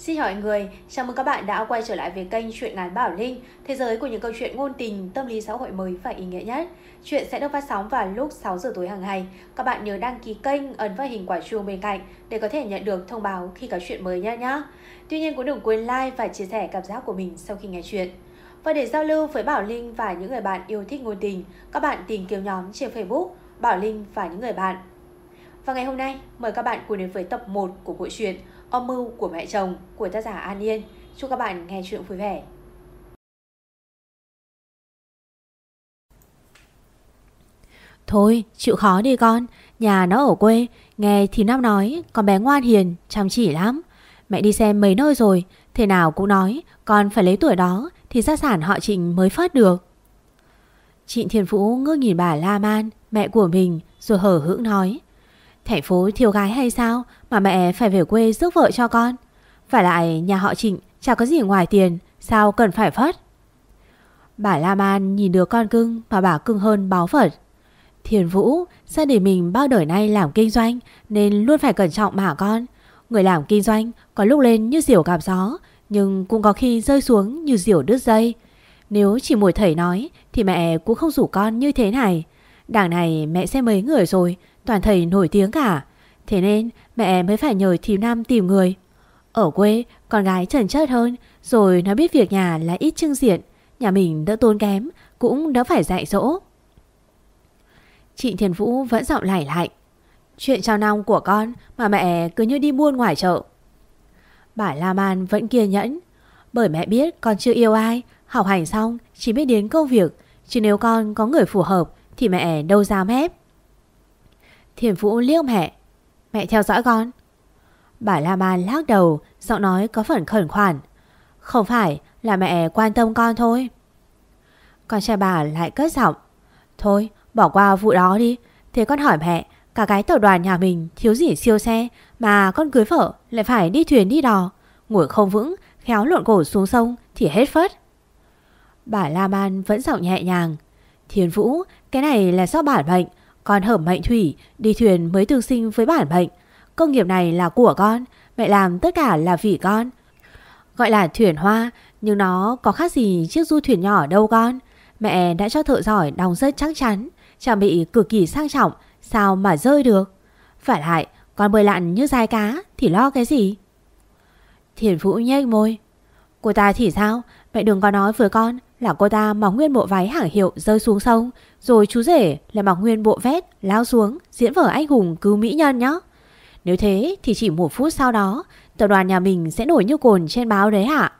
Xin hỏi người, chào mừng các bạn đã quay trở lại với kênh Chuyện ngắn Bảo Linh, thế giới của những câu chuyện ngôn tình, tâm lý xã hội mới và ý nghĩa nhất. Chuyện sẽ được phát sóng vào lúc 6 giờ tối hàng ngày. Các bạn nhớ đăng ký kênh, ấn vào hình quả chuông bên cạnh để có thể nhận được thông báo khi có chuyện mới nhé nhé. Tuy nhiên cũng đừng quên like và chia sẻ cảm giác của mình sau khi nghe chuyện. Và để giao lưu với Bảo Linh và những người bạn yêu thích ngôn tình, các bạn tìm kiếm nhóm trên Facebook Bảo Linh và những người bạn. Và ngày hôm nay, mời các bạn cùng đến với tập 1 của bộ truyện Âm mưu của mẹ chồng của tác giả An Yên. Chúc các bạn nghe chuyện vui vẻ. Thôi, chịu khó đi con, nhà nó ở quê, nghe thì Nam nói, con bé ngoan hiền, chăm chỉ lắm. Mẹ đi xem mấy nơi rồi, thế nào cũng nói, con phải lấy tuổi đó thì gia sản họ Trịnh mới phát được. Trịnh Thiên Phú ngước nhìn bà La Man, mẹ của mình, rồi hở hững nói. Thành phố thiếu gái hay sao mà mẹ phải về quê rước vợ cho con? Phải lại nhà họ Trịnh chả có gì ngoài tiền, sao cần phải phất? Bà La Man nhìn đứa con cưng mà bà cưng hơn báo Phật. Thiền Vũ, gia đình mình bao đời nay làm kinh doanh nên luôn phải cẩn trọng mà con. Người làm kinh doanh có lúc lên như diều gặp gió nhưng cũng có khi rơi xuống như diều đứt dây. Nếu chỉ mùi thầy nói thì mẹ cũng không rủ con như thế này. Đảng này mẹ xem mấy người rồi Toàn thầy nổi tiếng cả. Thế nên mẹ mới phải nhờ thím Nam tìm người. Ở quê, con gái trần chất hơn, Rồi nó biết việc nhà là ít trưng diện. Nhà mình đỡ tốn kém, Cũng đỡ phải dạy dỗ. Chị Thiền Vũ vẫn giọng lải lại Chuyện trao nong của con Mà mẹ cứ như đi buôn ngoài chợ. Bà La Man vẫn kiên nhẫn. Bởi mẹ biết con chưa yêu ai, Học hành xong chỉ biết đến công việc. Chứ nếu con có người phù hợp Thì mẹ đâu ra mép. Thiền Vũ liếc mẹ. Mẹ theo dõi con. Bà La Man lắc đầu, Giọng nói có phần khẩn khoản. Không phải là mẹ quan tâm con thôi. Con trai bà lại cất giọng. Thôi, bỏ qua vụ đó đi. Thế con hỏi mẹ, Cả cái tàu đoàn nhà mình thiếu gì siêu xe Mà con cưới vợ lại phải đi thuyền đi đò? Ngồi không vững, Khéo lộn cổ xuống sông thì hết phất Bà La Man vẫn giọng nhẹ nhàng. Thiền Vũ, Cái này là do bản mệnh con hở mệnh thủy, đi thuyền mới tương sinh với bản mệnh. Công nghiệp này là của con, mẹ làm tất cả là vì con. Gọi là thuyền hoa, nhưng nó có khác gì chiếc du thuyền nhỏ đâu con. Mẹ đã cho thợ giỏi đóng rất chắc chắn, trang bị cực kỳ sang trọng, sao mà rơi được. Phải lại, con bơi lặn như dài cá thì lo cái gì? Thiền Vũ nhếch môi. Cô ta thì sao? Mẹ đừng có nói với con là cô ta mặc nguyên bộ váy hàng hiệu rơi xuống sông, rồi chú rể lại mặc nguyên bộ vét lao xuống diễn vở anh hùng cứu mỹ nhân nhá. Nếu thế thì chỉ một phút sau đó, tập đoàn nhà mình sẽ nổi như cồn trên báo đấy hả?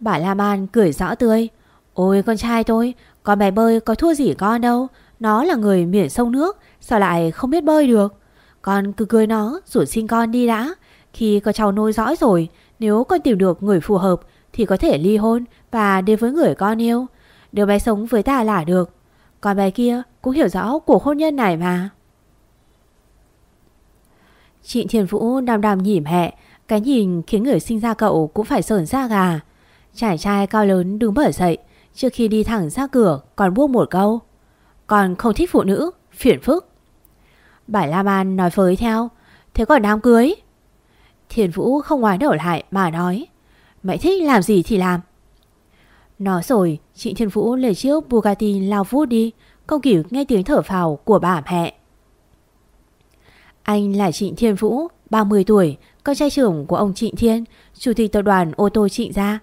Bà La Man cười rõ tươi. Ôi con trai tôi, con bé bơi có thua gì con đâu. Nó là người miền sông nước, sao lại không biết bơi được? Con cứ cười nó rồi xin con đi đã. Khi có cháu nôi dõi rồi, nếu con tìm được người phù hợp thì có thể ly hôn và đến với người con yêu. Đứa bé sống với ta là được. còn bé kia cũng hiểu rõ cuộc hôn nhân này mà. Chị Thiền Vũ đàm đàm nhỉm hẹ, cái nhìn khiến người sinh ra cậu cũng phải sờn da gà. Trải trai cao lớn đứng bởi dậy, trước khi đi thẳng ra cửa còn buông một câu. Còn không thích phụ nữ, phiền phức. Bà La Man nói với theo, thế còn đám cưới? Thiền Vũ không ngoái đầu lại mà nói, mẹ thích làm gì thì làm. Nói rồi, chị Thiên Vũ lấy chiếc Bugatti lao vút đi, không kịp nghe tiếng thở phào của bà mẹ. Anh là Trịnh Thiên Vũ, 30 tuổi, con trai trưởng của ông Trịnh Thiên, chủ tịch tập đoàn ô tô Trịnh gia.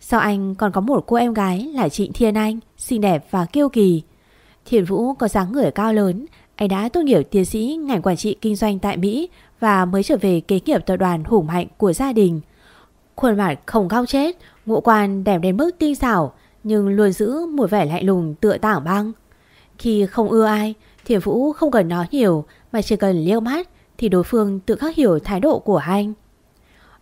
Sau anh còn có một cô em gái là Trịnh Thiên Anh, xinh đẹp và kiêu kỳ. Thiên Vũ có dáng người cao lớn, anh đã tốt nghiệp tiến sĩ ngành quản trị kinh doanh tại Mỹ và mới trở về kế nghiệp tập đoàn hùng mạnh của gia đình. Khuôn mặt không cao chết, ngũ quan đẹp đến mức tinh xảo nhưng luôn giữ một vẻ lạnh lùng tựa tảng băng. Khi không ưa ai, Thiền Vũ không cần nói nhiều mà chỉ cần liếc mắt thì đối phương tự khắc hiểu thái độ của anh.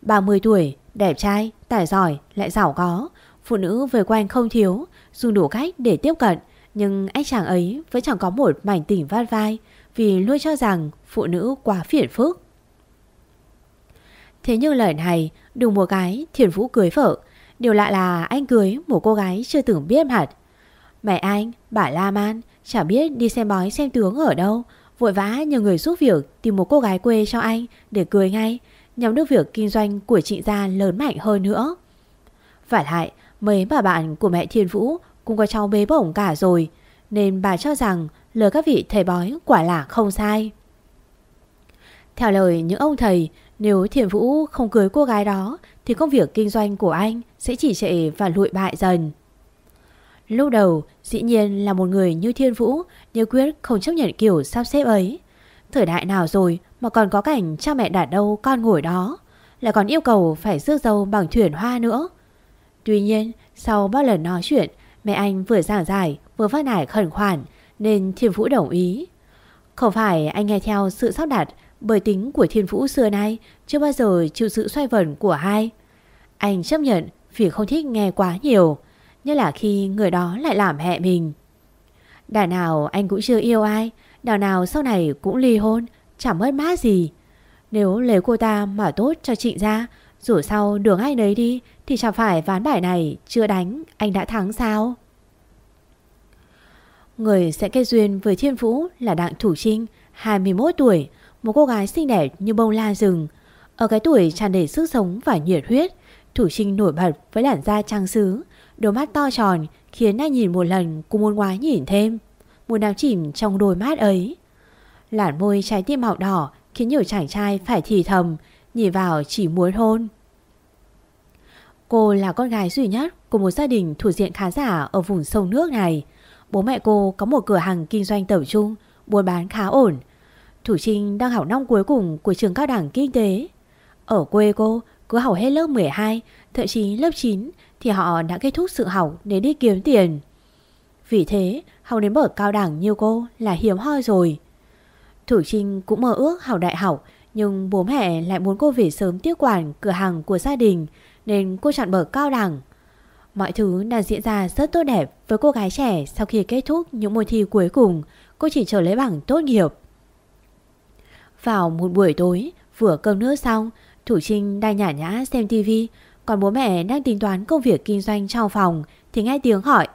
30 tuổi, đẹp trai, tài giỏi, lại giàu có, phụ nữ về quanh không thiếu, dùng đủ cách để tiếp cận, nhưng anh chàng ấy vẫn chẳng có một mảnh tỉnh vát vai vì luôn cho rằng phụ nữ quá phiền phức. Thế nhưng lời này, đừng một cái Thiền Vũ cưới vợ, Điều lạ là anh cưới một cô gái chưa từng biết mặt. Mẹ anh, bà La Man, chả biết đi xem bói xem tướng ở đâu. Vội vã nhờ người giúp việc tìm một cô gái quê cho anh để cưới ngay. nhằm đưa việc kinh doanh của chị gia lớn mạnh hơn nữa. Phải lại, mấy bà bạn của mẹ Thiên Vũ cũng có cháu bế bổng cả rồi, nên bà cho rằng lời các vị thầy bói quả là không sai. Theo lời những ông thầy, nếu Thiên Vũ không cưới cô gái đó thì công việc kinh doanh của anh sẽ chỉ trệ và lụi bại dần. Lúc đầu, dĩ nhiên là một người như Thiên Vũ như quyết không chấp nhận kiểu sắp xếp ấy. Thời đại nào rồi mà còn có cảnh cha mẹ đặt đâu con ngồi đó, lại còn yêu cầu phải rước dâu bằng thuyền hoa nữa. Tuy nhiên, sau bao lần nói chuyện, mẹ anh vừa giảng giải vừa phát nải khẩn khoản nên Thiên Vũ đồng ý. Không phải anh nghe theo sự sắp đặt bởi tính của Thiên Vũ xưa nay chưa bao giờ chịu sự xoay vẩn của ai Anh chấp nhận vì không thích nghe quá nhiều, như là khi người đó lại làm hẹ mình. Đàn nào anh cũng chưa yêu ai, đào nào sau này cũng ly hôn, chẳng mất mát gì. Nếu lấy cô ta mà tốt cho chị ra, dù sau đường ai nấy đi thì chẳng phải ván bài này chưa đánh anh đã thắng sao? Người sẽ kết duyên với Thiên Vũ là Đặng Thủ Trinh, 21 tuổi, một cô gái xinh đẹp như bông la rừng. Ở cái tuổi tràn đầy sức sống và nhiệt huyết, Thủ Trinh nổi bật với làn da trang sứ, đôi mắt to tròn khiến anh nhìn một lần cũng muốn ngoái nhìn thêm. Muốn đám chìm trong đôi mắt ấy. Làn môi trái tim màu đỏ khiến nhiều chàng trai phải thì thầm, nhìn vào chỉ muốn hôn. Cô là con gái duy nhất của một gia đình thuộc diện khá giả ở vùng sông nước này. Bố mẹ cô có một cửa hàng kinh doanh tẩu trung, buôn bán khá ổn. Thủ Trinh đang học năm cuối cùng của trường cao đẳng kinh tế. Ở quê cô, cứ học hết lớp 12, thậm chí lớp 9 thì họ đã kết thúc sự học để đi kiếm tiền. Vì thế, học đến bậc cao đẳng như cô là hiếm hoi rồi. Thủ Trinh cũng mơ ước học đại học, nhưng bố mẹ lại muốn cô về sớm tiếp quản cửa hàng của gia đình, nên cô chọn bậc cao đẳng. Mọi thứ đang diễn ra rất tốt đẹp với cô gái trẻ sau khi kết thúc những môn thi cuối cùng, cô chỉ chờ lấy bằng tốt nghiệp. Vào một buổi tối, vừa cơm nước xong, Thủ Trinh đang nhả nhã xem tivi, còn bố mẹ đang tính toán công việc kinh doanh trong phòng thì nghe tiếng hỏi.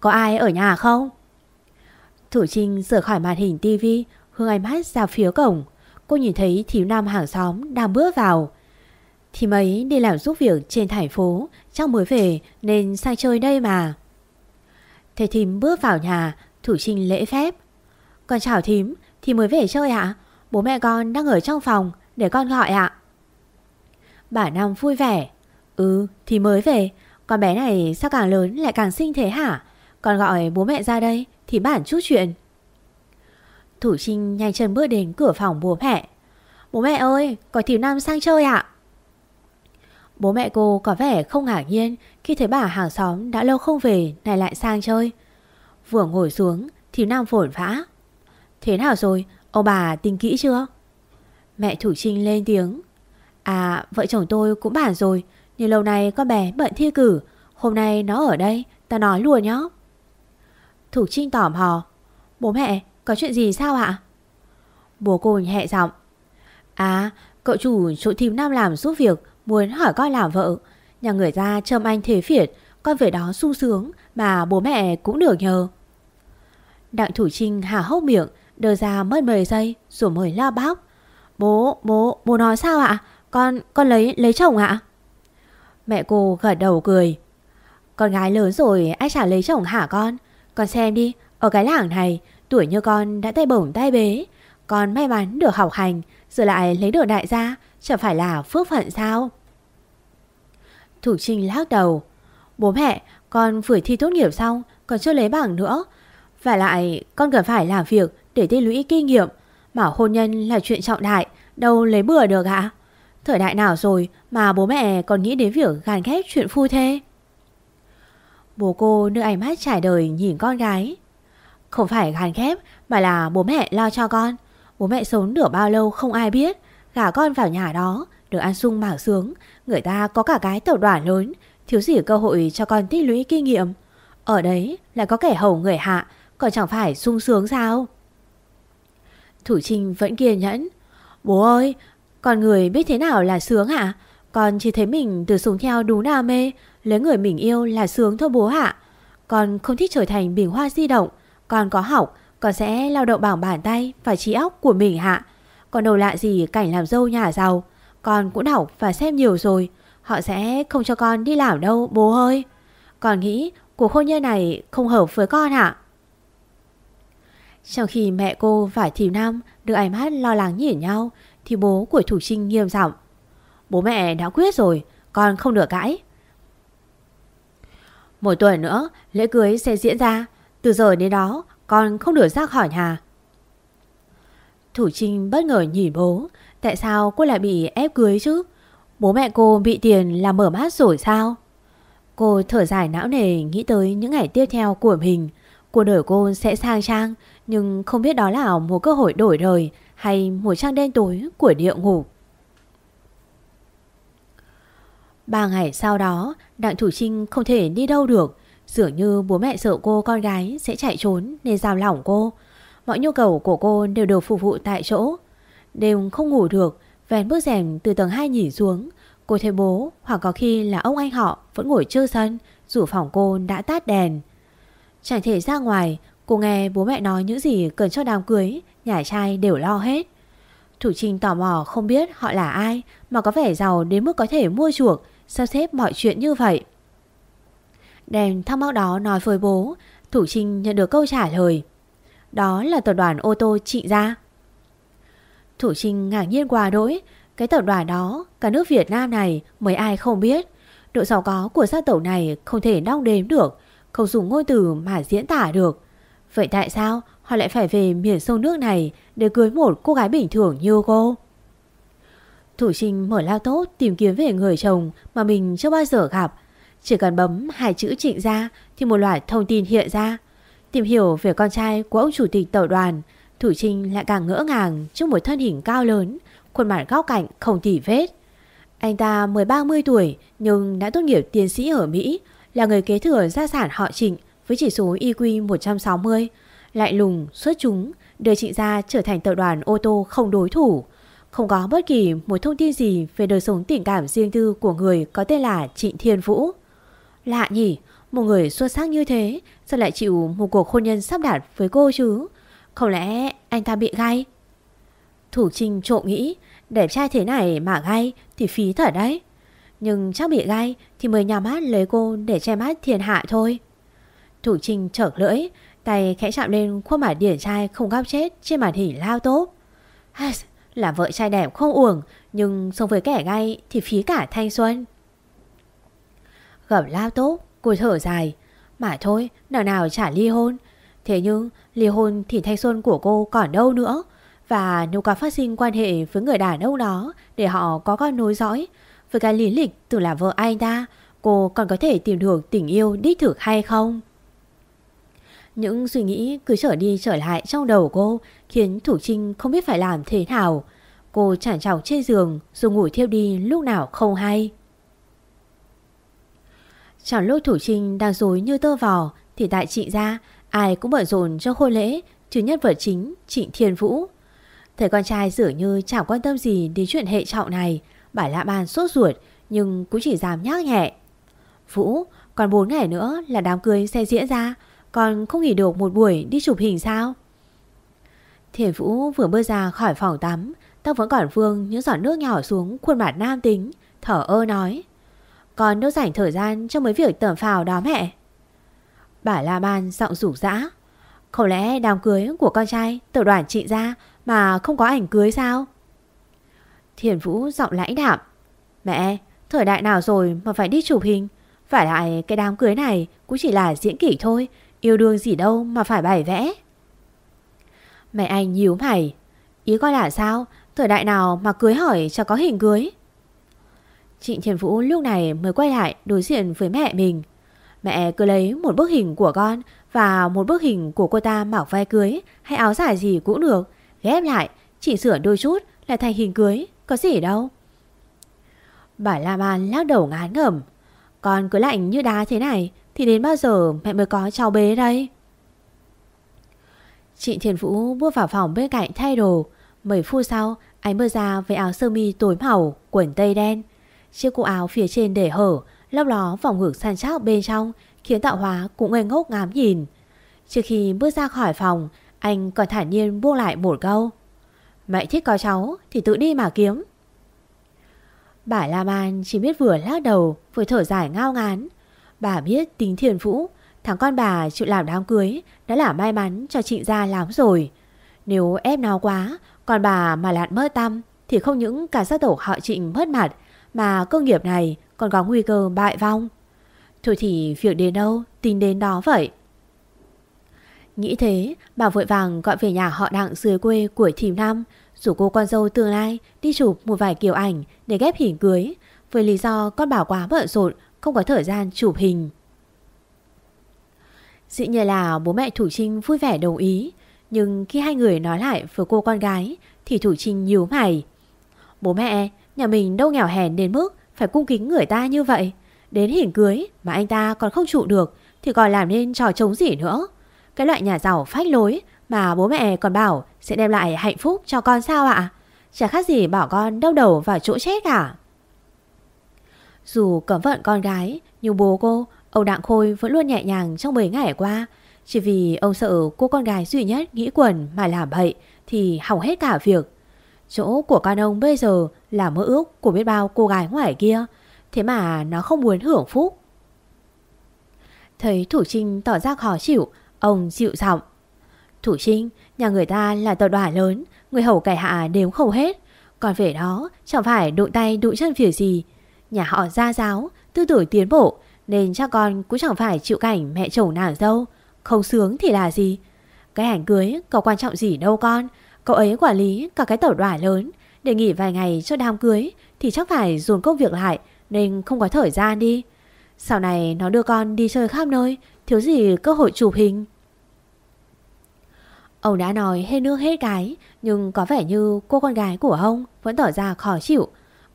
Có ai ở nhà không? Thủ Trinh rời khỏi màn hình tivi, hướng ánh mắt ra phía cổng. Cô nhìn thấy thiếu nam hàng xóm đang bước vào. Thì mấy đi làm giúp việc trên thành phố, chắc mới về nên sang chơi đây mà. Thầy thím bước vào nhà, Thủ Trinh lễ phép. còn chào thím, thì mới về chơi ạ? Bố mẹ con đang ở trong phòng, để con gọi ạ. Bà Năm vui vẻ. Ừ, thì mới về, con bé này sao càng lớn lại càng xinh thế hả? Con gọi bố mẹ ra đây thì bản chút chuyện. Thủ Trinh nhanh chân bước đến cửa phòng bố mẹ. Bố mẹ ơi, có thiếu nam sang chơi ạ. Bố mẹ cô có vẻ không ngạc nhiên khi thấy bà hàng xóm đã lâu không về này lại sang chơi. Vừa ngồi xuống, thiếu nam vội vã. Thế nào rồi, ông bà tính kỹ chưa? Mẹ Thủ Trinh lên tiếng. À, vợ chồng tôi cũng bản rồi, nhưng lâu nay con bé bận thi cử. Hôm nay nó ở đây, ta nói luôn nhá. Thủ Trinh tỏm hò. Bố mẹ, có chuyện gì sao ạ? Bố cô nhẹ giọng. À, cậu chủ chỗ thím Nam làm giúp việc, muốn hỏi con làm vợ. Nhà người ta châm anh thế phiệt, con về đó sung sướng mà bố mẹ cũng được nhờ. Đặng Thủ Trinh hà hốc miệng, đưa ra mất 10 giây rồi mới la bác Bố, bố, bố nói sao ạ? Con, con lấy, lấy chồng ạ? Mẹ cô gật đầu cười. Con gái lớn rồi ai chả lấy chồng hả con? Con xem đi, ở cái làng này, tuổi như con đã tay bổng tay bế. Con may mắn được học hành, rồi lại lấy được đại gia, chẳng phải là phước phận sao? Thủ Trinh lắc đầu. Bố mẹ, con vừa thi tốt nghiệp xong, còn chưa lấy bằng nữa. Và lại, con cần phải làm việc để tích lũy kinh nghiệm. Mà hôn nhân là chuyện trọng đại, đâu lấy bừa được ạ? Thời đại nào rồi mà bố mẹ còn nghĩ đến việc gàn ghét chuyện phu thê? Bố cô đưa ánh mắt trải đời nhìn con gái. Không phải gàn ghét mà là bố mẹ lo cho con. Bố mẹ sống được bao lâu không ai biết. Gả con vào nhà đó, được ăn sung mảng sướng. Người ta có cả cái tàu đoàn lớn, thiếu gì cơ hội cho con tích lũy kinh nghiệm. Ở đấy lại có kẻ hầu người hạ, còn chẳng phải sung sướng sao? Thủ Trinh vẫn kiên nhẫn. Bố ơi, con người biết thế nào là sướng hả? Con chỉ thấy mình từ sống theo đúng đam mê, lấy người mình yêu là sướng thôi bố hả? Con không thích trở thành bình hoa di động. Con có học, con sẽ lao động bằng bàn tay và trí óc của mình hạ. Còn đâu lạ gì cảnh làm dâu nhà giàu. Con cũng đọc và xem nhiều rồi Họ sẽ không cho con đi làm đâu bố ơi Con nghĩ cuộc hôn nhân này không hợp với con hả? Trong khi mẹ cô và Thiều Nam Được ánh mắt lo lắng nhìn nhau, Thì bố của Thủ Trinh nghiêm giọng. Bố mẹ đã quyết rồi, Con không được cãi. Một tuần nữa, lễ cưới sẽ diễn ra. Từ giờ đến đó, con không được ra khỏi nhà. Thủ Trinh bất ngờ nhìn bố. Tại sao cô lại bị ép cưới chứ? Bố mẹ cô bị tiền là mở mắt rồi sao? Cô thở dài não nề Nghĩ tới những ngày tiếp theo của mình. Cuộc đời cô sẽ sang trang nhưng không biết đó là một cơ hội đổi đời Hay một trang đen tối của địa ngục. Ba ngày sau đó, Đặng Thủ Trinh không thể đi đâu được. Dường như bố mẹ sợ cô con gái sẽ chạy trốn nên giao lỏng cô. Mọi nhu cầu của cô đều được phục vụ tại chỗ. Đều không ngủ được, Vén bước rèm từ tầng 2 nhìn xuống. Cô thấy bố, hoặc có khi là ông anh họ, Vẫn ngồi chơi sân, Dù phòng cô đã tắt đèn. Chẳng thể ra ngoài Cô nghe bố mẹ nói những gì cần cho đám cưới, Nhà trai đều lo hết. Thủ Trinh tò mò không biết họ là ai Mà có vẻ giàu đến mức có thể mua chuộc, Sắp xếp mọi chuyện như vậy. Đèn thắc mắc đó nói với bố, Thủ Trinh nhận được câu trả lời. Đó là tập đoàn ô tô trị gia Thủ Trinh ngạc nhiên quá đỗi, Cái tập đoàn đó, Cả nước Việt Nam này, mấy ai không biết. Độ giàu có của gia tộc này không thể đong đếm được, Không dùng ngôn từ mà diễn tả được. Vậy tại sao họ lại phải về miền sông nước này Để cưới một cô gái bình thường như cô Thủ Trinh mở lao tốt tìm kiếm về người chồng mà mình chưa bao giờ gặp chỉ cần bấm hai chữ trịnh ra thì một loạt thông tin hiện ra. Tìm hiểu về con trai của ông chủ tịch tập đoàn, Thủ Trinh lại càng ngỡ ngàng trước một thân hình cao lớn, khuôn mặt góc cạnh không tỉ vết. Anh ta mới 30 tuổi nhưng đã tốt nghiệp tiến sĩ ở Mỹ, là người kế thừa gia sản họ trịnh với chỉ số IQ 160, lại lùng, xuất chúng, đưa chị ra trở thành tập đoàn ô tô không đối thủ. Không có bất kỳ một thông tin gì về đời sống tình cảm riêng tư của người có tên là Trịnh Thiên Vũ. Lạ nhỉ, một người xuất sắc như thế sao lại chịu một cuộc hôn nhân sắp đặt với cô chứ? Không lẽ anh ta bị gai? Thủ Trinh trộm nghĩ, đẹp trai thế này mà gai thì phí thật đấy. Nhưng chắc bị gai thì mới nhắm mắt lấy cô để che mắt thiên hạ thôi. Thủ Trinh trở lưỡi, tay khẽ chạm lên khuôn mặt điển trai không góc chết trên màn hình lao tốt. Là vợ trai đẹp không uổng, nhưng sống với kẻ gai thì phí cả thanh xuân. Gầm lao tốt Cô thở dài Mà thôi nào nào chả ly hôn Thế nhưng ly hôn thì thanh xuân của cô còn đâu nữa Và nếu có phát sinh quan hệ với người đàn ông đó Để họ có con nối dõi Với cái lý lịch từ là vợ anh ta Cô còn có thể tìm được tình yêu đích thực hay không? Những suy nghĩ cứ trở đi trở lại trong đầu cô Khiến Thủ Trinh không biết phải làm thế nào. Cô chản chọc trên giường Rồi ngủ thiêu đi lúc nào không hay. Chẳng lúc Thủ Trinh đang dối như tơ vò, Thì tại chị ra Ai cũng bận rộn cho hôn lễ trừ nhất vợ chính Trịnh Thiên Vũ. Thấy con trai dường như chẳng quan tâm gì Đến chuyện hệ trọng này, Bà lạ bàn sốt ruột, Nhưng cũng chỉ dám nhắc nhẹ. Vũ, còn 4 ngày nữa là đám cưới sẽ diễn ra còn không nghỉ được một buổi đi chụp hình sao? Thiền Vũ vừa bước ra khỏi phòng tắm, Tóc vẫn còn vương, những giọt nước nhỏ xuống khuôn mặt nam tính, Thở ơ nói. Con đâu dành thời gian cho mấy việc tẩm phào đó mẹ? Bà La Ban giọng rủ rã. Không lẽ đám cưới của con trai tự đoàn chị ra Mà không có ảnh cưới sao? Thiền Vũ giọng lãnh đạm. Mẹ, thời đại nào rồi mà phải đi chụp hình? Phải lại cái đám cưới này Cũng chỉ là diễn kỷ thôi Yêu đương gì đâu mà phải bài vẽ Mẹ anh nhíu mày Ý coi là sao Thời đại nào mà cưới hỏi cho có hình cưới Trịnh Thiền Vũ lúc này mới quay lại đối diện với mẹ mình. Mẹ cứ lấy một bức hình của con và một bức hình của cô ta mặc vai cưới hay áo dài gì cũng được. Ghép lại, chỉ sửa đôi chút là thành hình cưới, có gì đâu. Bà La Man lắc đầu ngán ngẩm. Con cứ lạnh như đá thế này thì đến bao giờ mẹ mới có cháu bé đây? chị Thiền Vũ bước vào phòng bên cạnh thay đồ. Mấy phút sau, anh bước ra với áo sơ mi tối màu, quần tây đen. Chiếc cổ áo phía trên để hở, lóc ló vòng ngực săn chắc bên trong, khiến tạo hóa cũng ngây ngốc ngám nhìn. Trước khi bước ra khỏi phòng, anh còn thản nhiên buông lại một câu. Mẹ thích có cháu thì tự đi mà kiếm. Bà La Man chỉ biết vừa lắc đầu Vừa thở dài ngao ngán Bà biết tính thiền vũ, Thằng con bà chịu làm đám cưới, Đã là may mắn cho chị ra lắm rồi. Nếu ép nào quá, Còn bà mà lạn mơ tâm, Thì không những cả gia tổ họ trịnh mất mặt, Mà cơ nghiệp này còn có nguy cơ bại vong. Thôi thì việc đến đâu, Tính đến đó vậy. Nghĩ thế, bà vội vàng gọi về nhà họ đặng dưới quê của thìm năm Rủ cô con dâu tương lai đi chụp một vài kiểu ảnh để ghép hình cưới. Với lý do con bảo quá bận rộn không có thời gian chụp hình. Dĩ nhiên là bố mẹ Thủ Trinh vui vẻ đồng ý Nhưng khi hai người nói lại với cô con gái Thì Thủ Trinh nhíu mày. Bố mẹ, nhà mình đâu nghèo hèn đến mức Phải cung kính người ta như vậy. Đến hình cưới mà anh ta còn không trụ được Thì còn làm nên trò trống gì nữa? Cái loại nhà giàu phách lối Mà bố mẹ còn bảo sẽ đem lại hạnh phúc cho con sao ạ? Chả khác gì bảo con đau đầu vào chỗ chết cả dù cấm vận con gái, Nhưng bố cô, Ông Đặng Khôi vẫn luôn nhẹ nhàng trong mấy ngày qua. Chỉ vì ông sợ cô con gái duy nhất nghĩ quần mà làm bậy Thì hỏng hết cả việc. Chỗ của con ông bây giờ là mơ ước của biết bao cô gái ngoài kia, Thế mà nó không muốn hưởng phúc. Thấy Thủ Trinh tỏ ra khó chịu, Ông dịu giọng. Thủ Trinh, Nhà người ta là tàu đoàn lớn, Người hầu cải hạ đều không hết. Còn về đó, chẳng phải đụng tay đụng chân việc gì Nhà họ gia giáo, Tư tưởng tiến bộ, Nên chắc con cũng chẳng phải chịu cảnh mẹ chồng nàng dâu Không sướng thì là gì? Cái ảnh cưới có quan trọng gì đâu con? Cậu ấy quản lý cả cái tẩu đoàn lớn. Để nghỉ vài ngày cho đám cưới, Thì chắc phải dồn công việc lại, Nên không có thời gian đi. Sau này nó đưa con đi chơi khắp nơi, Thiếu gì cơ hội chụp hình. Ông đã nói hết nước hết cái, Nhưng có vẻ như cô con gái của ông Vẫn tỏ ra khó chịu.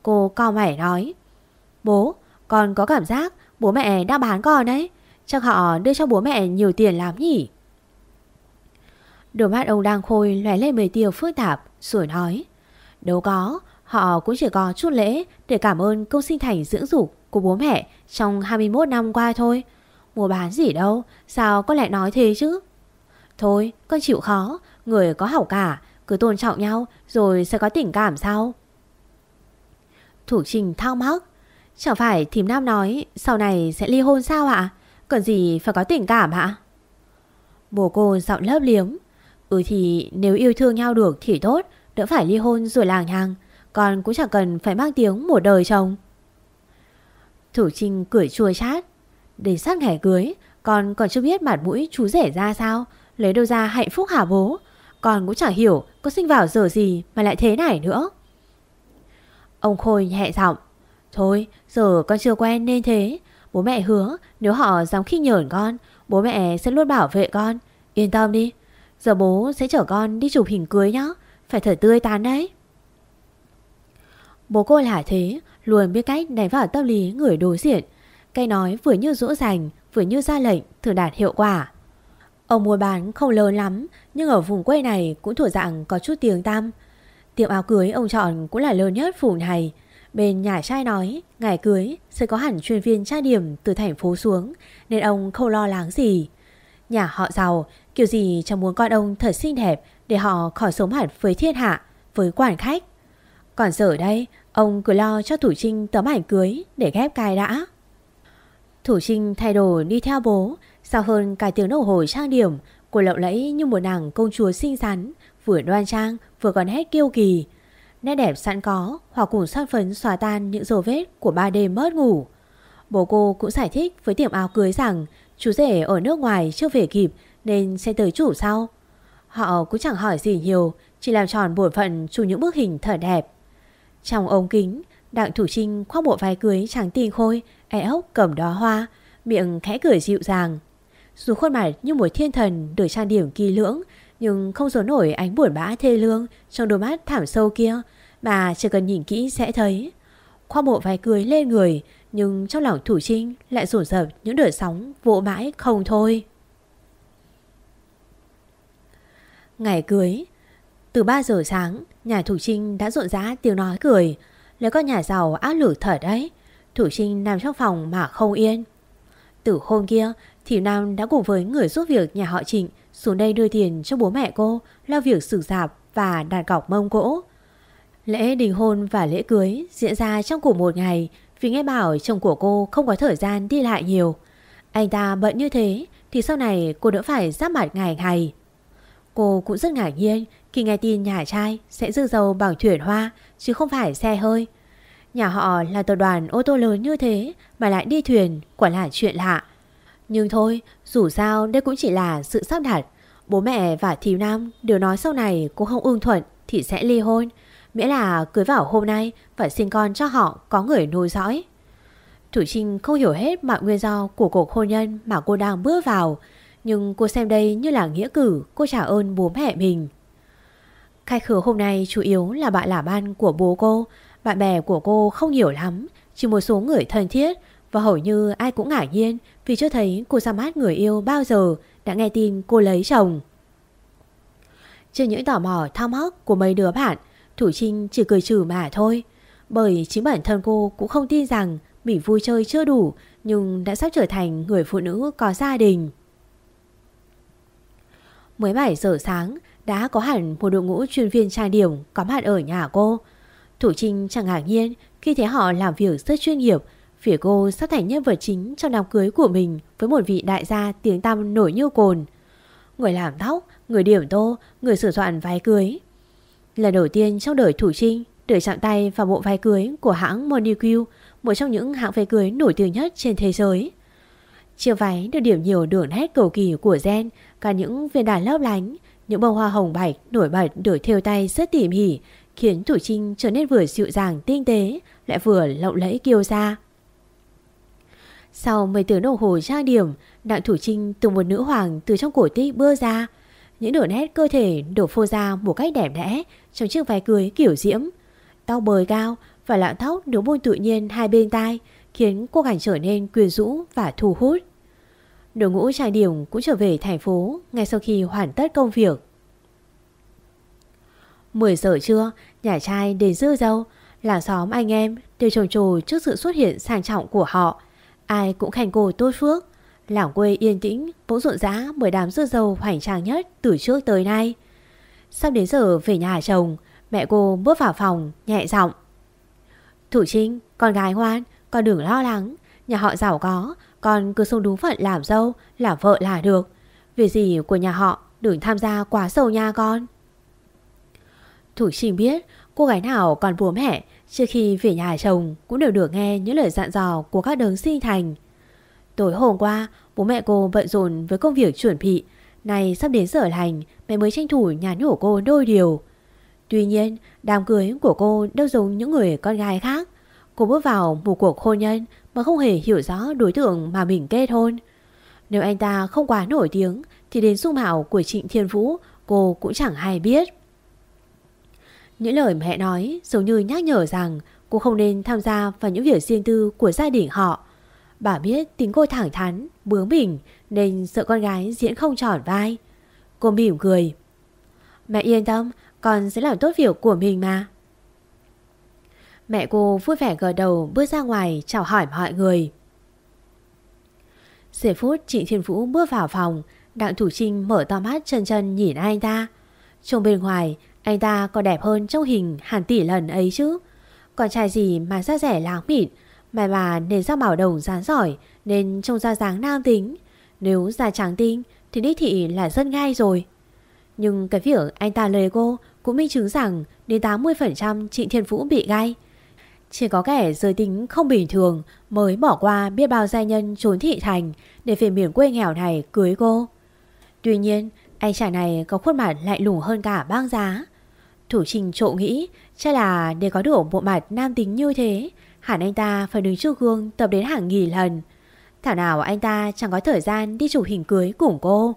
Cô cao mày nói Bố, con có cảm giác bố mẹ đang bán con đấy. Chắc họ đưa cho bố mẹ nhiều tiền lắm nhỉ? Đôi mắt ông đang khôi lóe lên mấy tiêu phức tạp, Rồi nói, Đâu có, Họ cũng chỉ có chút lễ Để cảm ơn công sinh thành dưỡng dục của bố mẹ Trong 21 năm qua thôi. Mua bán gì đâu, Sao con lại nói thế chứ? Thôi, con chịu khó, Người có hảo cả, Cứ tôn trọng nhau, Rồi sẽ có tình cảm sao? Thủ trình thao mắc Chẳng phải thím nam nói, Sau này sẽ ly hôn sao ạ? Cần gì phải có tình cảm ạ? Bố cô giọng lớp liếm. Ừ thì nếu yêu thương nhau được thì tốt, Đỡ phải ly hôn rồi làng nhàng. Còn cũng chẳng cần phải mang tiếng một đời chồng. Thủ Trinh cười chua chát. Để sát ngày cưới, Con còn chưa biết mặt mũi chú rể ra sao. Lấy đâu ra hạnh phúc hả bố? Con cũng chẳng hiểu có sinh vào giờ gì Mà lại thế này nữa. Ông Khôi nhẹ giọng. Thôi, giờ con chưa quen nên thế. Bố mẹ hứa, nếu họ dám khi nhởn con, Bố mẹ sẽ luôn bảo vệ con. Yên tâm đi, Giờ bố sẽ chở con đi chụp hình cưới nhá. Phải thở tươi tán đấy. Bố cô là thế, Luôn biết cách đánh vào tâm lý người đối diện. Cây nói vừa như dỗ dành, Vừa như ra lệnh, thường đạt hiệu quả. Ông mua bán không lớn lắm, Nhưng ở vùng quê này cũng thuộc dạng có chút tiếng tăm. Tiệm áo cưới ông chọn cũng là lớn nhất vùng này. Bên nhà trai nói, Ngày cưới sẽ có hẳn chuyên viên trang điểm từ thành phố xuống, Nên ông không lo lắng gì. Nhà họ giàu, Kiểu gì chẳng muốn con ông thật xinh đẹp Để họ khỏi sống hẳn với thiên hạ, Với quản khách. Còn giờ đây, Ông cứ lo cho Thủ Trinh tấm ảnh cưới Để ghép cài đã. Thủ Trinh thay đồ đi theo bố, Sau hơn cả tiếng đồng hồ trang điểm Cô lộng lẫy như một nàng công chúa xinh xắn, Vừa đoan trang, vừa còn hết kiêu kỳ. Nét đẹp sẵn có Hoặc cùng son phấn xóa tan những dấu vết Của ba đêm mất ngủ. Bố cô cũng giải thích với tiệm áo cưới rằng Chú rể ở nước ngoài chưa về kịp Nên sẽ tới chủ sau. Họ cũng chẳng hỏi gì nhiều, Chỉ làm tròn bổn phận chụp những bức hình thật đẹp. Trong ống kính, Đặng Thủ Trinh khoác bộ váy cưới trắng tinh khôi E ốc cầm đóa hoa, Miệng khẽ cười dịu dàng. Dù khuôn mặt như một thiên thần Được trang điểm kỳ lưỡng, Nhưng không giấu nổi ánh buồn bã thê lương Trong đôi mắt thảm sâu kia mà chỉ cần nhìn kỹ sẽ thấy. Khoa bộ váy cưới lên người, Nhưng trong lòng Thủ Trinh lại rủ rập những đợt sóng vỗ mãi không thôi. Ngày cưới, Từ 3 giờ sáng, Nhà Thủ Trinh đã rộn rã tiếng nói cười. Lấy con nhà giàu áp lực thở đấy, Thủ Trinh nằm trong phòng mà không yên. Từ hôm kia Thì Nam đã cùng với người giúp việc nhà họ Trịnh Xuống đây đưa tiền cho bố mẹ cô Lo việc xử dạp và đặt cọc mông gỗ Lễ đình hôn và lễ cưới diễn ra trong cùng một ngày vì nghe bảo chồng của cô không có thời gian đi lại nhiều. Anh ta bận như thế thì sau này cô đỡ phải giáp mặt ngày ngày. Cô cũng rất ngạc nhiên khi nghe tin nhà trai sẽ dư dầu bằng thuyền hoa chứ không phải xe hơi. Nhà họ là tập đoàn ô tô lớn như thế mà lại đi thuyền quả là chuyện lạ. Nhưng thôi, dù sao đây cũng chỉ là sự sắp đặt. Bố mẹ và Thím Nam đều nói sau này cô không ưng thuận thì sẽ ly hôn. Miễn là cưới vào hôm nay và sinh con cho họ có người nuôi dõi. Thủ Trinh không hiểu hết mọi nguyên do của cuộc hôn nhân mà cô đang bước vào. Nhưng cô xem đây như là nghĩa cử cô trả ơn bố mẹ mình. Khai khứa hôm nay chủ yếu là bạn làm ăn của bố cô. Bạn bè của cô không nhiều lắm, chỉ một số người thân thiết và hầu như ai cũng ngạc nhiên vì chưa thấy cô ra mắt người yêu bao giờ đã nghe tin cô lấy chồng. Trên những tò mò thao móc của mấy đứa bạn, Thủ Trinh chỉ cười trừ mà thôi. Bởi chính bản thân cô cũng không tin rằng mình vui chơi chưa đủ nhưng đã sắp trở thành người phụ nữ có gia đình. Mới 7 giờ sáng đã có hẳn một đội ngũ chuyên viên trang điểm có mặt ở nhà cô. Thủ Trinh chẳng ngạc nhiên khi thấy họ làm việc rất chuyên nghiệp Phía cô sắp thành nhân vật chính trong đám cưới của mình với một vị đại gia tiếng tăm nổi như cồn. Người làm tóc, người điểm tô, người sửa soạn váy cưới. Lần đầu tiên trong đời Thủ Trinh được chạm tay vào bộ váy cưới của hãng Monique, một trong những hãng váy cưới nổi tiếng nhất trên thế giới. Chiếc váy được điểm nhiều đường nét cầu kỳ của gen, cả những viên đàn lấp lánh, những bông hoa hồng bạch nổi bật được thêu tay rất tỉ mỉ, khiến Thủ Trinh trở nên vừa dịu dàng tinh tế, lại vừa lộng lẫy kiêu sa. Sau mấy tiếng đồng hồ trang điểm, Đặng Thủ Trinh từ một nữ hoàng từ trong cổ tích bước ra. Những đường nét cơ thể đổ phô ra một cách đẹp đẽ trong chiếc váy cưới kiểu diễm. Tóc bời cao và lạng tóc được buông tự nhiên hai bên tai khiến cô cảnh trở nên quyến rũ và thu hút. Đội ngũ trang điểm cũng trở về thành phố ngay sau khi hoàn tất công việc. 10 giờ trưa, nhà trai đến dư dâu, làng xóm anh em đều trồng trồ trước sự xuất hiện sang trọng của họ. Ai cũng khen cô tốt phước Làng quê yên tĩnh, Bỗng rộn rã bởi đám dưa dầu hoành tráng nhất Từ trước tới nay. Sắp đến giờ về nhà chồng, Mẹ cô bước vào phòng, nhẹ giọng. Thủ Trinh, con gái ngoan, Con đừng lo lắng. Nhà họ giàu có, Con cứ sống đúng phận làm dâu, Làm vợ là được. Việc gì của nhà họ, đừng tham gia quá sâu nha con. Thủ Trinh biết cô gái nào còn bố mẹ, Trước khi về nhà chồng cũng đều được nghe những lời dặn dò của các đấng sinh thành. Tối hôm qua, bố mẹ cô bận rộn với công việc chuẩn bị. Này sắp đến giờ lành, mẹ mới tranh thủ nhắn nhủ cô đôi điều. Tuy nhiên, đám cưới của cô đâu giống những người con gái khác. Cô bước vào một cuộc hôn nhân mà không hề hiểu rõ đối tượng mà mình kết hôn. Nếu anh ta không quá nổi tiếng thì đến dung mạo của Trịnh Thiên Vũ cô cũng chẳng hay biết. Những lời mẹ nói giống như nhắc nhở rằng cô không nên tham gia vào những việc riêng tư của gia đình họ. Bà biết tính cô thẳng thắn, bướng bỉnh nên sợ con gái diễn không tròn vai. Cô mỉm cười. Mẹ yên tâm, con sẽ làm tốt việc của mình mà. Mẹ cô vui vẻ gật đầu bước ra ngoài chào hỏi mọi người. Giây phút chị Thiên Vũ bước vào phòng, Đặng Thủ Trinh mở to mắt chân chân nhìn anh ta. trông bên ngoài, anh ta còn đẹp hơn trong hình hàn tỷ lần ấy chứ. Còn trai gì mà da rẻ láng mịn, mà mà nền da màu đồng dáng giỏi nên trông da dáng nam tính. Nếu da trắng tinh thì đích thị là rất ngay rồi. Nhưng cái việc anh ta lời cô cũng minh chứng rằng đến 80% chị Thiên Vũ bị gai. Chỉ có kẻ giới tính không bình thường mới bỏ qua biết bao gia nhân trốn thị thành để về miền quê nghèo này cưới cô. Tuy nhiên, anh chàng này có khuôn mặt lại lủng hơn cả băng giá. Thủ trình trộn nghĩ chắc là để có được bộ mặt nam tính như thế hẳn anh ta phải đứng trước gương tập đến hàng nghìn lần. Thảo nào anh ta chẳng có thời gian đi chụp hình cưới cùng cô.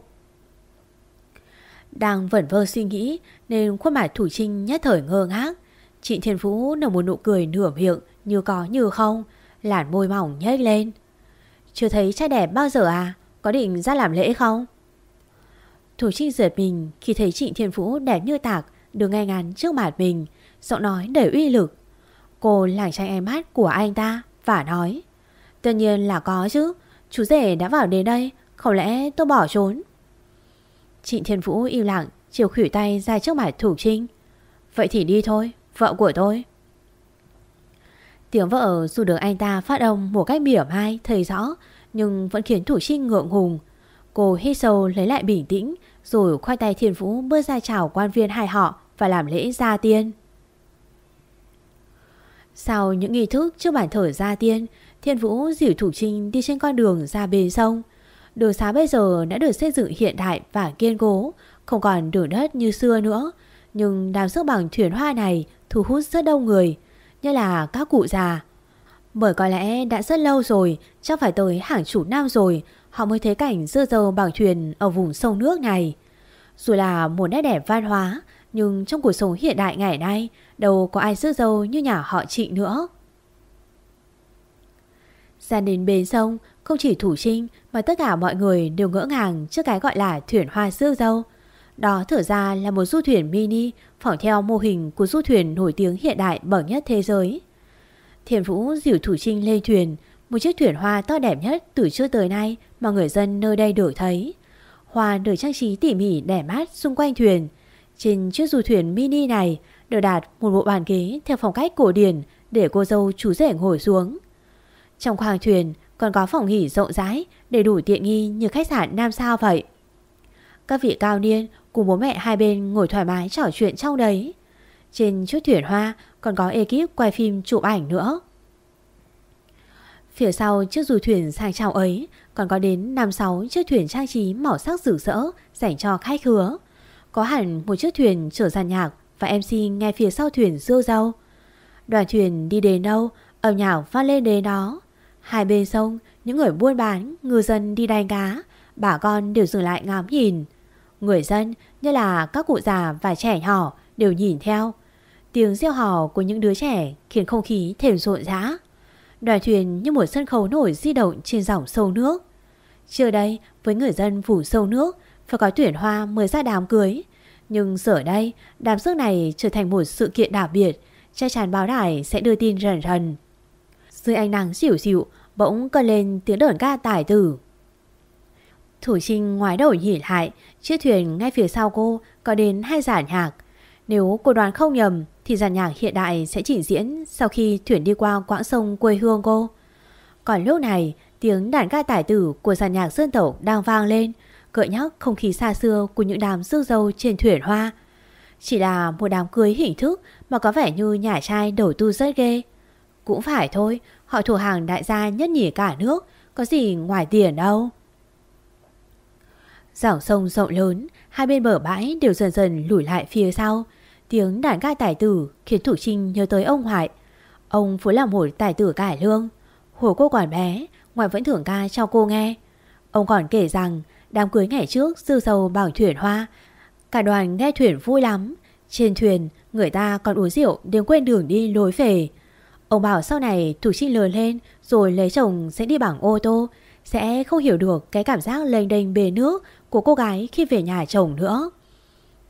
Đang vẩn vơ suy nghĩ nên khuôn mặt Thủ Trinh nhất thời ngơ ngác. Chị Thiên vũ nở một nụ cười nửa miệng như có như không, làn môi mỏng nhếch lên. Chưa thấy trai đẹp bao giờ à? Có định ra làm lễ không? Thủ Trinh giật mình khi thấy Trịnh Thiên vũ đẹp như tạc đứng ngay ngắn trước mặt mình, giọng nói đầy uy lực. Cô lảng tránh em mắt của anh ta và nói Tất nhiên là có chứ, chú rể đã vào đến đây, không lẽ tôi bỏ trốn. Trịnh Thiên Vũ im lặng, chiều khủy tay ra trước mặt Thủ Trinh. Vậy thì đi thôi, Vợ của tôi Tiếng vợ dù được anh ta phát âm một cách mỉa mai thấy rõ Nhưng vẫn khiến Thủ Trinh ngượng ngùng Cô hít sâu lấy lại bình tĩnh Rồi khoai tay thiên vũ bước ra chào quan viên hai họ Và làm lễ ra tiên sau những nghi thức trước bàn thờ gia tiên, Thiên Vũ dìu Thủ Trinh đi trên con đường ra bề sông. Đường xá bây giờ đã được xây dựng hiện đại và kiên cố, Không còn đường đất như xưa nữa. Nhưng đàm sức bằng thuyền hoa này thu hút rất đông người Như là các cụ già. Bởi có lẽ đã rất lâu rồi, Chắc phải tới hàng chục năm rồi, Họ mới thấy cảnh dưa dâu bằng thuyền ở vùng sông nước này. Dù là một nét đẹp văn hóa, Nhưng trong cuộc sống hiện đại ngày nay Đâu có ai rước dâu như nhà họ chị nữa ra đến bến sông, không chỉ thủ trinh mà tất cả mọi người đều ngỡ ngàng trước cái gọi là thuyền hoa rước dâu. Đó thở ra là một du thuyền mini phỏng theo mô hình của du thuyền nổi tiếng hiện đại bậc nhất thế giới. Thiền Vũ dìu thủ trinh lên thuyền, một chiếc thuyền hoa to đẹp nhất từ trước tới nay mà người dân nơi đây được thấy. Hoa được trang trí tỉ mỉ đẹp mắt xung quanh thuyền. Trên chiếc du thuyền mini này được đặt một bộ bàn ghế theo phong cách cổ điển để cô dâu chú rể ngồi xuống. Trong khoang thuyền còn có phòng nghỉ rộng rãi đầy đủ tiện nghi như khách sạn Nam Sao vậy. Các vị cao niên cùng bố mẹ hai bên ngồi thoải mái trò chuyện trong đấy. Trên chiếc thuyền hoa còn có ekip quay phim chụp ảnh nữa. Phía sau chiếc du thuyền sang trọng ấy còn có đến 5-6 chiếc thuyền trang trí màu sắc rực rỡ dành cho khách hứa. Có hẳn một chiếc thuyền chở dàn nhạc và MC nghe phía sau thuyền rêu rau. Đoàn thuyền đi đến đâu, âm nhảo phát lên đến đó. Hai bên sông, những người buôn bán, ngư dân đi đánh cá, bà con đều dừng lại ngắm nhìn. Người dân như là các cụ già và trẻ nhỏ đều nhìn theo. Tiếng reo hò của những đứa trẻ khiến không khí thêm rộn rã. Đoàn thuyền như một sân khấu nổi di động trên dòng sâu nước. Trước đây, với người dân phủ sâu nước, phải có tuyển hoa mới ra đám cưới. Nhưng giờ đây, đám rước này trở thành một sự kiện đặc biệt, chắc chắn báo đài sẽ đưa tin rần rần. Dưới ánh nắng xỉu xỉu, bỗng cất lên tiếng đờn ca tài tử. Thủ trinh ngoái đầu nhìn lại, chiếc thuyền ngay phía sau cô có đến hai giàn nhạc. Nếu cô đoán không nhầm thì giàn nhạc hiện đại sẽ trình diễn sau khi thuyền đi qua quãng sông quê hương cô. Còn lúc này, tiếng đàn ca tài tử của giàn nhạc dân tộc đang vang lên, gợi nhắc không khí xa xưa của những đám rước dâu trên thuyền hoa. Chỉ là một đám cưới hình thức mà có vẻ như nhà trai đầu tư rất ghê. Cũng phải thôi, họ thuộc hàng đại gia nhất nhỉ cả nước, có gì ngoài tiền đâu. Dòng sông rộng lớn, hai bên bờ bãi đều dần dần lùi lại phía sau. Tiếng đàn ca tài tử khiến Thủ Trinh nhớ tới ông Hoại. Ông vốn là một tài tử cải lương. Hồi cô còn bé, ngoài vẫn thưởng ca cho cô nghe. Ông còn kể rằng đám cưới ngày trước dư sầu bảo thuyền hoa. Cả đoàn nghe thuyền vui lắm. Trên thuyền, người ta còn uống rượu đến quên đường đi lối về. Ông bảo sau này Thủ Trinh lớn lên rồi lấy chồng sẽ đi bằng ô tô, sẽ không hiểu được cái cảm giác lênh đênh bề nước của cô gái khi về nhà chồng nữa.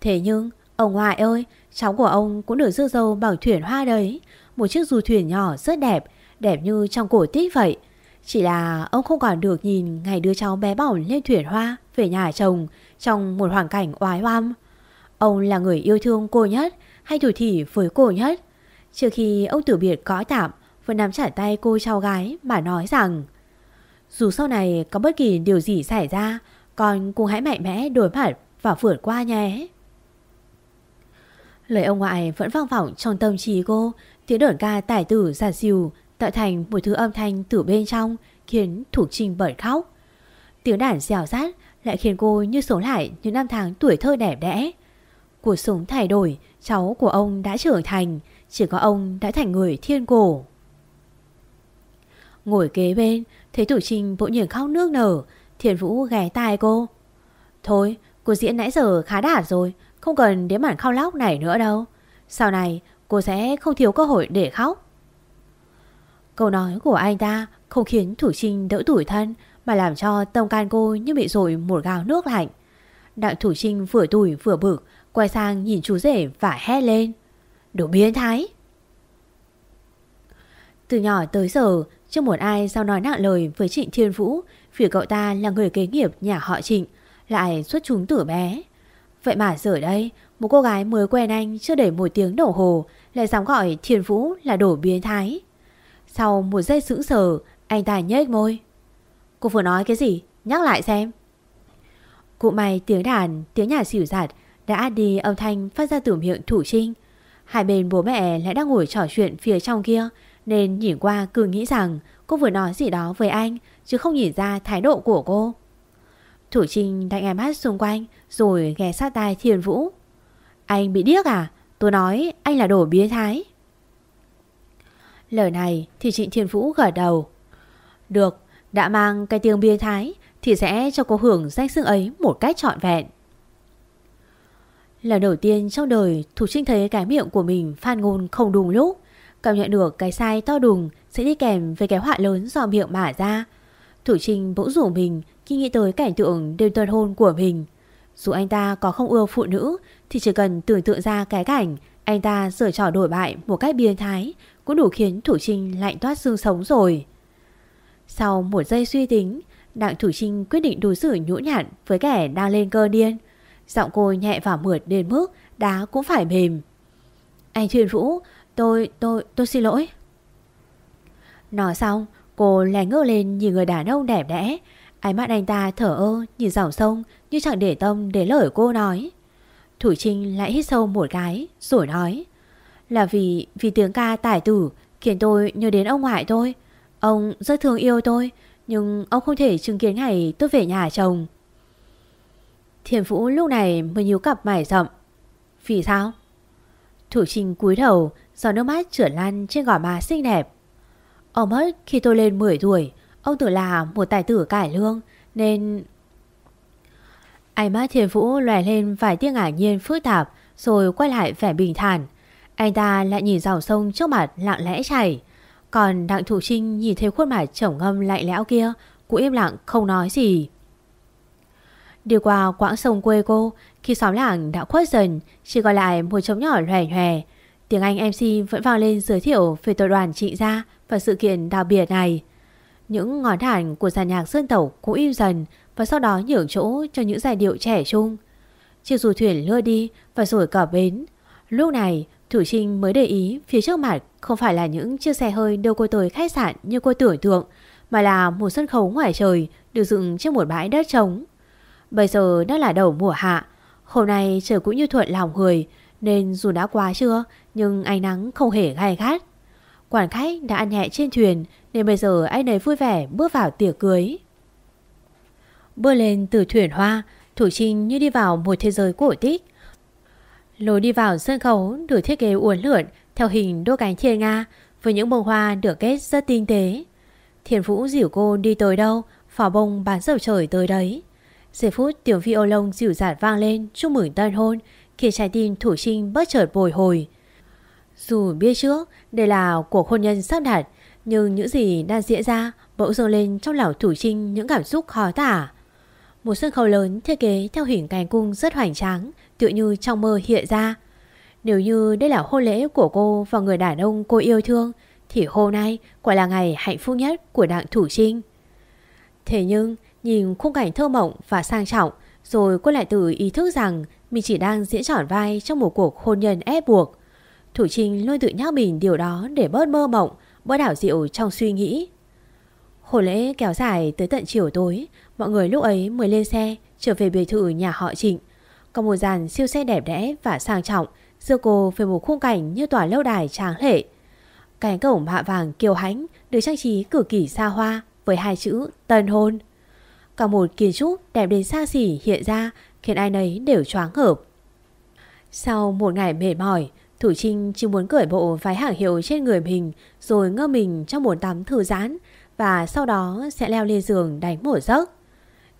Thế nhưng, ông ngoại ơi, cháu của ông cũng được dư dâu bằng thuyền hoa đấy. Một chiếc du thuyền nhỏ rất đẹp, đẹp như trong cổ tích vậy. Chỉ là ông không còn được nhìn ngày đưa cháu bé bỏng lên thuyền hoa về nhà chồng trong một hoàn cảnh oái oăm. Ông là người yêu thương cô nhất hay thủ thỉ với cô nhất. Trước khi ông tử biệt cõi tạm, Vẫn nắm chặt tay cô cháu gái Mà nói rằng, Dù sau này có bất kỳ điều gì xảy ra, Con cũng hãy mạnh mẽ đối mặt Và vượt qua nhé Lời ông ngoại vẫn vang vọng trong tâm trí cô, Tiếng đởn ca tài tử giả dìu Tạo thành một thứ âm thanh từ bên trong Khiến Thủ Trinh bật khóc. Tiếng đàn dẻo rát lại khiến cô như sống lại những năm tháng tuổi thơ đẹp đẽ. Cuộc sống thay đổi, cháu của ông đã trưởng thành, chỉ có ông đã thành người thiên cổ. Ngồi kế bên Thấy thủ Trinh bỗng nhiên khóc nước nở Thiền Vũ ghé tai cô. Thôi cô diễn nãy giờ khá đạt rồi Không cần đến màn khóc lóc này nữa đâu. Sau này cô sẽ không thiếu cơ hội để khóc. Câu nói của anh ta Không khiến Thủ Trinh đỡ tủi thân, Mà làm cho tâm can cô như bị rội một gáo nước lạnh. Đặng Thủ Trinh vừa tủi vừa bực, Quay sang nhìn chú rể và hét lên. Đồ biến thái! Từ nhỏ tới giờ, Chưa một ai sao nói nặng lời với Trịnh Thiên Vũ Vì cậu ta là người kế nghiệp nhà họ Trịnh, Lại xuất chúng tử bé. Vậy mà giờ đây, Một cô gái mới quen anh chưa đầy một tiếng đồng hồ Lại dám gọi Thiên Vũ là đổ biến thái. Sau một giây sững sờ, Anh ta nhếch môi. Cô vừa nói cái gì? Nhắc lại xem. Cụ mày tiếng đàn, Tiếng nhà xỉu giặt Đã đi âm thanh phát ra từ miệng thủ trinh. Hai bên bố mẹ lại đang ngồi trò chuyện phía trong kia, Nên nhìn qua cứ nghĩ rằng Cô vừa nói gì đó với anh, Chứ không nhìn ra thái độ của cô. Thủ trinh đánh em mắt xung quanh, Rồi ghé sát tai Thiên Vũ. Anh bị điếc à? Tôi nói anh là đồ biến thái. Lời này thì Trịnh Thiên Vũ gật đầu. Được, Đã mang cái tiếng bia thái Thì sẽ cho cô hưởng danh xưng ấy Một cách trọn vẹn. Lần đầu tiên trong đời Thủ Trinh thấy cái miệng của mình phan ngôn không đúng lúc, Cảm nhận được cái sai to đùng Sẽ đi kèm với cái họa lớn do miệng mà ra. Thủ Trinh bỗng rủ mình khi nghĩ tới cảnh tượng đêm tân hôn của mình. Dù anh ta có không ưa phụ nữ thì chỉ cần tưởng tượng ra cái cảnh anh ta sửa trò đổi bại một cách biên thái cũng đủ khiến Thủ Trinh lạnh toát xương sống rồi. Sau một giây suy tính, Đặng Thủ Trinh quyết định đối xử nhũ nhặn với kẻ đang lên cơ điên. Giọng cô nhẹ và mượt đến mức đá cũng phải mềm. Anh Thuyền Vũ, tôi, tôi, tôi xin lỗi. Nói xong, cô lè ngơ lên nhìn người đàn ông đẹp đẽ Ánh mắt anh ta thở ơ nhìn dòng sông như chẳng để tâm đến lời cô nói. Thủ Trinh lại hít sâu một cái rồi nói là vì vì tiếng ca tài tử, khiến tôi nhớ đến ông ngoại tôi. Ông rất thương yêu tôi, nhưng ông không thể chứng kiến ngày tôi về nhà chồng. Thiền Vũ lúc này mới nhíu cặp mải rậm. Vì sao? Thủ Trinh cúi đầu, giọt nước mắt trượt lăn trên gò má xinh đẹp. Ông mất khi tôi lên 10 tuổi, Ông tưởng là một tài tử cải lương, Nên Ánh mắt thiền vũ lòe lên vài tiếng ngạc nhiên phức tạp, Rồi quay lại vẻ bình thản anh ta lại nhìn dòng sông trước mặt lặng lẽ chảy Còn Đặng Thủ Trinh nhìn thấy khuôn mặt trổng ngâm lạnh lẽo kia Cũng im lặng không nói gì Đi qua quãng sông quê cô Khi xóm làng đã khuất dần Chỉ còn lại một trống nhỏ lòe lòe. Tiếng Anh MC vẫn vang lên giới thiệu Về tổ đoàn trị gia Và sự kiện đặc biệt này những ngón đàn của giàn nhạc dân tộc cũng im dần và sau đó nhường chỗ cho những giai điệu trẻ trung. Chiếc dù thuyền lưa đi và rồi cả bến. Lúc này, Thủ Trinh mới để ý phía trước mặt không phải là những chiếc xe hơi đưa cô tới khách sạn như cô tưởng tượng, mà là một sân khấu ngoài trời được dựng trên một bãi đất trống. Bây giờ đã là đầu mùa hạ, hôm nay trời cũng như thuận lòng người, nên dù đã quá trưa nhưng ánh nắng không hề gai gắt. Quản khách đã ăn nhẹ trên thuyền nên bây giờ anh ấy vui vẻ bước vào tiệc cưới. Bước lên từ thuyền hoa, Thủ Trinh như đi vào một thế giới cổ tích. Lối đi vào sân khấu được thiết kế uốn lượn theo hình đôi cánh thiên nga với những bông hoa được kết rất tinh tế. Thiền Vũ dìu cô đi tới đâu, phỏ bông bán dầu trời tới đấy. Giây phút tiếng violon dịu dạt vang lên chúc mừng tân hôn khiến trái tim Thủ Trinh bất chợt bồi hồi. Dù biết trước đây là cuộc hôn nhân sắp đặt nhưng những gì đang diễn ra bỗng dâng lên trong lòng Thủ Trinh những cảm xúc khó tả. Một sân khấu lớn thiết kế theo hình cành cung rất hoành tráng, tựa như trong mơ hiện ra. Nếu như đây là hôn lễ của cô và người đàn ông cô yêu thương, thì hôm nay quả là ngày hạnh phúc nhất của đặng Thủ Trinh. Thế nhưng, nhìn khung cảnh thơ mộng và sang trọng, rồi cô lại tự ý thức rằng mình chỉ đang diễn trọn vai trong một cuộc hôn nhân ép buộc. Thủ Trinh luôn tự nhắc mình điều đó để bớt mơ mộng, bớt đảo diệu trong suy nghĩ. Hồ lễ kéo dài tới tận chiều tối, mọi người lúc ấy mới lên xe trở về biệt thự nhà họ Trịnh. Có một dàn siêu xe đẹp đẽ và sang trọng đưa cô về một khung cảnh như tòa lâu đài tráng lệ. Cánh cổng hạ vàng kiều hãnh được trang trí cực kỳ xa hoa với hai chữ tân hôn. Cả một kiến trúc đẹp đến xa xỉ hiện ra khiến ai nấy đều choáng ngợp. Sau một ngày mệt mỏi, Thủ Trinh chỉ muốn cởi bộ váy hàng hiệu trên người mình rồi ngơ mình trong một tắm thư giãn và sau đó sẽ leo lên giường đánh một giấc.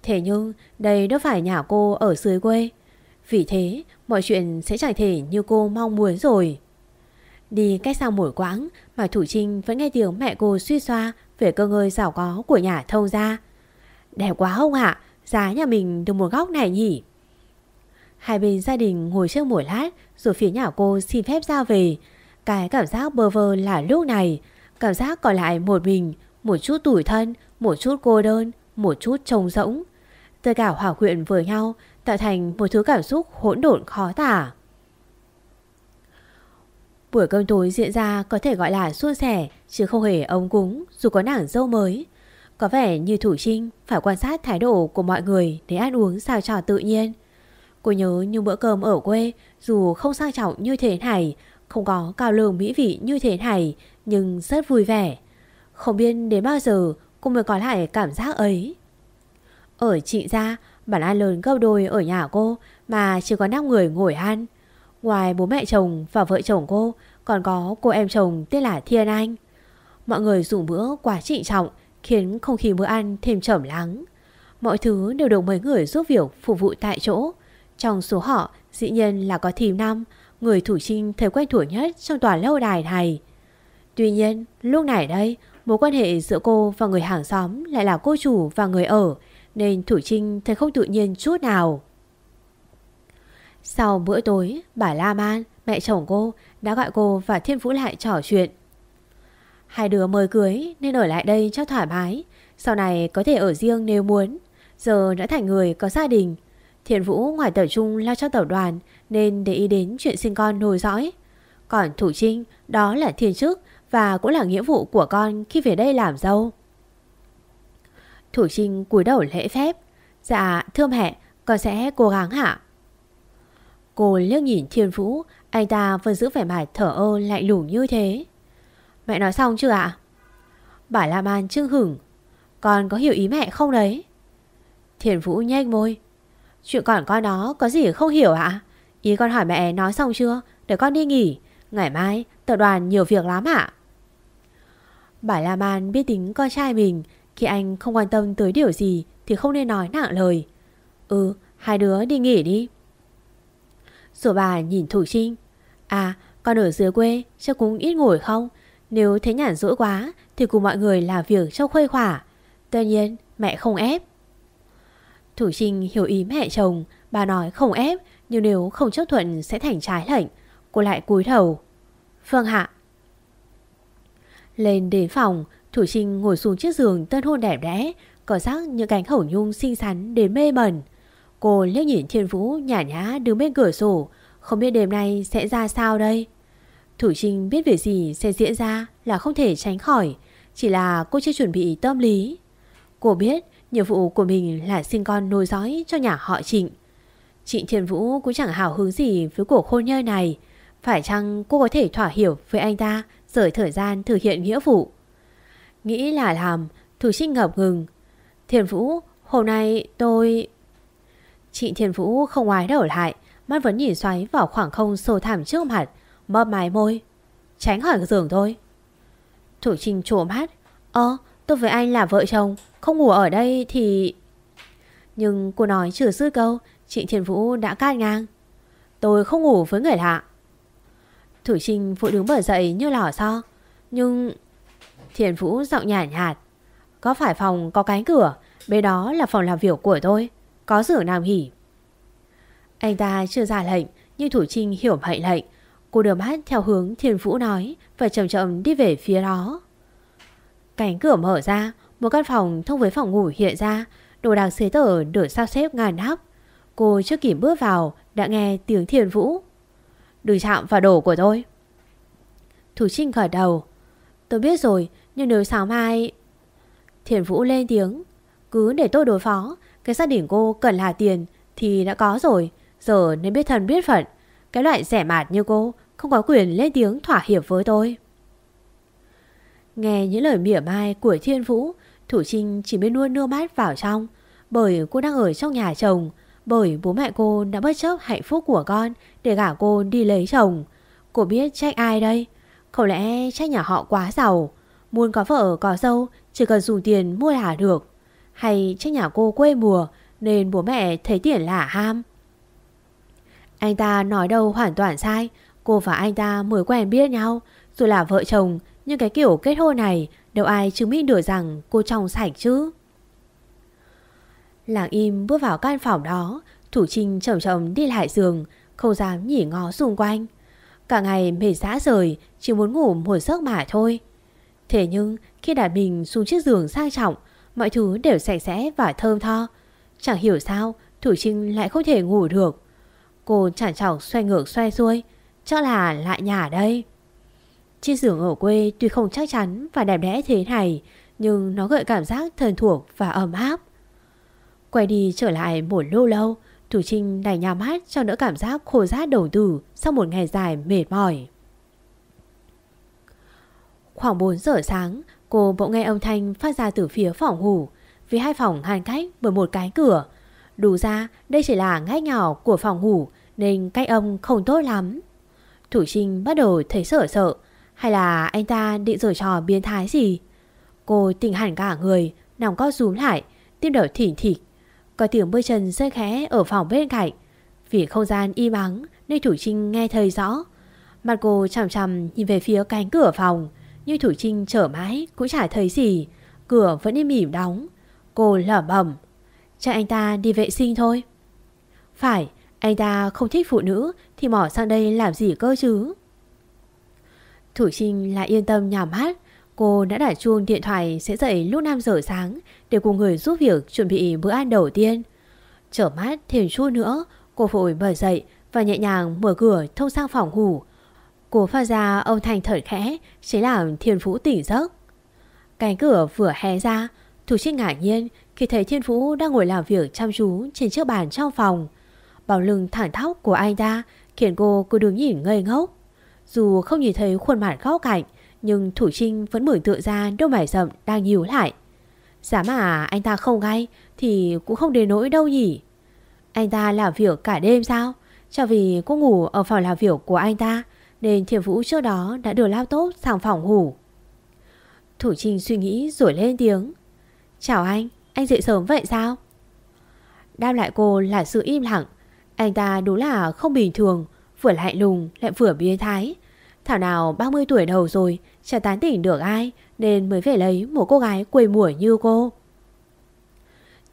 Thế nhưng đây đâu phải nhà cô ở dưới quê. Vì thế mọi chuyện sẽ chẳng thể như cô mong muốn rồi. Đi cách sang mỗi quãng mà Thủ Trinh vẫn nghe tiếng mẹ cô suy xoa về cơ ngơi giàu có của nhà thông gia. Đẹp quá không ạ? Giá nhà mình được một góc này nhỉ? Hai bên gia đình ngồi trước một lát rồi phía nhà cô xin phép ra về. Cái cảm giác bơ vơ là lúc này, cảm giác còn lại một mình, một chút tủi thân, một chút cô đơn, một chút trông rỗng. Tất cả hòa quyện với nhau, tạo tạo thành một thứ cảm xúc hỗn độn khó tả. Buổi cơm tối diễn ra có thể gọi là suôn sẻ chứ không hề ống cúng dù có nàng dâu mới. Có vẻ như Thủ Trinh phải quan sát thái độ của mọi người để ăn uống sao trò tự nhiên. Cô nhớ những bữa cơm ở quê dù không sang trọng như thế này, không có cao lương mỹ vị như thế này nhưng rất vui vẻ. Không biết đến bao giờ cô mới có lại cảm giác ấy. Ở chị gia, bản ăn lớn gấp đôi ở nhà cô mà chỉ có 5 người ngồi ăn. Ngoài bố mẹ chồng và vợ chồng cô, còn có cô em chồng tên là Thiên Anh. Mọi người dùng bữa quá trịnh trọng, khiến không khí bữa ăn thêm trầm lắng. Mọi thứ đều được mấy người giúp việc phục vụ tại chỗ. Trong số họ, dĩ nhiên là có thím năm, người thủ trinh thời quen thuộc nhất trong tòa lâu đài này. Tuy nhiên, lúc này đây, mối quan hệ giữa cô và người hàng xóm lại là cô chủ và người ở, nên Thủ Trinh thấy không tự nhiên chút nào. Sau bữa tối, bà La Man, mẹ chồng cô, đã gọi cô và Thiên Vũ lại trò chuyện. Hai đứa mời cưới nên ở lại đây cho thoải mái, sau này có thể ở riêng nếu muốn. Giờ đã thành người có gia đình. Thiên Vũ ngoài tập trung lo cho tập đoàn nên để ý đến chuyện sinh con nồi dõi. Còn Thủ Trinh đó là thiên chức và cũng là nghĩa vụ của con khi về đây làm dâu. Thủ Trinh cúi đầu lễ phép. Dạ thưa mẹ, con sẽ cố gắng hả? Cô liếc nhìn Thiên Vũ, anh ta vẫn giữ vẻ mặt thở ơ lại lùng như thế. Mẹ nói xong chưa ạ? Bà Lam An chưng hửng. Con có hiểu ý mẹ không đấy? Thiên Vũ nhanh môi. Chuyện còn con đó có gì không hiểu ạ? Ý con hỏi mẹ nói xong chưa? Để con đi nghỉ. Ngày mai tập đoàn nhiều việc lắm ạ. Bà Lam An biết tính con trai mình khi anh không quan tâm tới điều gì Thì không nên nói nặng lời. Ừ hai đứa đi nghỉ đi. Rồi bà nhìn Thủ Trinh. À con ở dưới quê, Chắc cũng ít ngồi không? Nếu thấy nhàn rỗi quá Thì cùng mọi người làm việc cho khuây khỏa. Tuy nhiên, mẹ không ép. Thủ Trinh hiểu ý mẹ chồng. Bà nói không ép, Nhưng nếu không chấp thuận sẽ thành trái lệnh. Cô lại cúi đầu. Vâng Phương Hạ Lên đến phòng Thủ Trinh ngồi xuống chiếc giường tân hôn đẹp đẽ, có giác những cánh hổ nhung xinh xắn đến mê mẩn. Cô liếc nhìn Thiên Vũ nhả nhã đứng bên cửa sổ, không biết đêm nay sẽ ra sao đây. Thủ Trinh biết việc gì sẽ diễn ra là không thể tránh khỏi, chỉ là cô chưa chuẩn bị tâm lý. Cô biết nhiệm vụ của mình là sinh con nối dõi cho nhà họ Trịnh. Trịnh Thiên Vũ cũng chẳng hào hứng gì với cuộc hôn nhân này. Phải chăng cô có thể thỏa hiểu với anh ta rời thời gian thực hiện nghĩa vụ? Nghĩ là làm Thủ trinh ngập ngừng. Thiền Vũ, hôm nay tôi Chị Thiền Vũ không ngoái đầu lại, Mắt vẫn nhìn xoáy vào khoảng không sâu thẳm trước mặt, Mấp mái môi. Tránh khỏi giường thôi Thủ trinh trộm mắt. Ơ, tôi với anh là vợ chồng, Không ngủ ở đây thì Nhưng cô nói chưa dứt câu, Chị Thiền Vũ đã cát ngang. Tôi không ngủ với người lạ. Thủ Trinh vội đứng bở dậy như lò xo, Nhưng Thiền Vũ giọng nhạt nhạt. Có phải phòng có cánh cửa, bên đó là phòng làm việc của tôi. Có giường nam hỉ. Anh ta chưa ra lệnh, nhưng Thủ Trinh hiểu mệnh lệnh. Cô đưa mắt theo hướng Thiền Vũ nói và chậm chậm đi về phía đó. Cánh cửa mở ra, một căn phòng thông với phòng ngủ hiện ra, đồ đạc xế tờ được sao xếp ngàn nắp. Cô chưa kịp bước vào đã nghe tiếng Thiền Vũ. Đừng chạm vào đồ của tôi. Thủ Trinh gật đầu. Tôi biết rồi, nhưng nếu sáng mai... Thiền Vũ lên tiếng. Cứ để tôi đối phó. Cái gia đình cô cần là tiền thì đã có rồi. Giờ nên biết thân biết phận. Cái loại rẻ mạt như cô không có quyền lên tiếng thỏa hiệp với tôi. Nghe những lời mỉa mai của Thiên Vũ, Thủ Trinh chỉ biết luôn nước mắt vào trong. Bởi cô đang ở trong nhà chồng. Bởi bố mẹ cô đã bất chấp hạnh phúc của con để gả cô đi lấy chồng. Cô biết trách ai đây? Không lẽ trách nhà họ quá giàu? Muốn có vợ, có dâu, Chỉ cần dùng tiền mua là được. Hay trách nhà cô quê mùa, Nên bố mẹ thấy tiền là ham. Anh ta nói đâu hoàn toàn sai, Cô và anh ta mới quen biết nhau. Dù là vợ chồng, Nhưng cái kiểu kết hôn này, Đâu ai chứng minh được rằng cô trong sạch chứ. Làng im bước vào căn phòng đó, Thủ Trinh chậm chậm đi lại giường, Không dám nhỉ ngó xung quanh. Cả ngày mệt xã rời, Chỉ muốn ngủ một giấc mà thôi. Thế nhưng khi đặt mình xuống chiếc giường sang trọng, mọi thứ đều sạch sẽ và thơm tho. Chẳng hiểu sao, Thủ Trinh lại không thể ngủ được. Cô chẳng chọc xoay ngược xoay xuôi, chắc là lại nhà đây. chiếc giường ở quê tuy không chắc chắn và đẹp đẽ thế này, nhưng nó gợi cảm giác thân thuộc và ấm áp. Quay đi trở lại một lâu lâu, Thủ Trinh đành nhắm mắt cho đỡ cảm giác khô rát đầu tử sau một ngày dài mệt mỏi. Khoảng 4 giờ sáng, cô bỗng nghe âm thanh phát ra từ phía phòng ngủ, vì hai phòng hàn cách bởi một cái cửa. Đủ ra đây chỉ là ngách nhỏ của phòng ngủ nên cách âm không tốt lắm. Thủ Trinh bắt đầu thấy sợ sợ, hay là anh ta định giở trò biến thái gì? Cô tỉnh hẳn cả người, nằm co rúm lại, tim đập thỉnh thịch. Có tiếng bước chân rơi khẽ ở phòng bên cạnh. Vì không gian im ắng nên Thủ Trinh nghe thấy rõ. Mặt cô chằm chằm nhìn về phía cánh cửa phòng như Thủ Trinh trở mãi cũng chả thấy gì. Cửa vẫn im ỉm đóng. Cô lẩm bẩm Chắc anh ta đi vệ sinh thôi. Phải, anh ta không thích phụ nữ thì mỏ sang đây làm gì cơ chứ. Thủ Trinh lại yên tâm nhắm mắt. Cô đã đặt chuông điện thoại sẽ dậy lúc 5 giờ sáng để cùng người giúp việc chuẩn bị bữa ăn đầu tiên. Trở mắt thêm chút nữa, cô vội bật dậy và nhẹ nhàng mở cửa thông sang phòng ngủ. Cố phát ra âm thanh thở khẽ, chế làm thiên phú tỉnh giấc. Cánh cửa vừa hé ra, Thủ Trinh ngạc nhiên khi thấy thiên phú đang ngồi làm việc chăm chú trên chiếc bàn trong phòng. Bảo lưng thẳng thóc của anh ta khiến cô cứ đứng nhìn ngây ngốc. Dù không nhìn thấy khuôn mặt góc cạnh, nhưng Thủ Trinh vẫn mở tựa ra đôi mải rậm đang nhíu lại. Giá mà anh ta không ngay thì cũng không đến nỗi đâu nhỉ. Anh ta làm việc cả đêm sao? Cho vì cô ngủ ở phòng làm việc của anh ta nên Thiểm Vũ trước đó đã đưa laptop sang phòng ngủ. Thủ Trinh suy nghĩ rồi lên tiếng. Chào anh, anh dậy sớm vậy sao? Đáp lại cô là sự im lặng. Anh ta đúng là không bình thường, vừa lạnh lùng lại vừa biến thái. Thảo nào 30 tuổi đầu rồi Chả tán tỉnh được ai Nên mới phải lấy một cô gái quê mùa như cô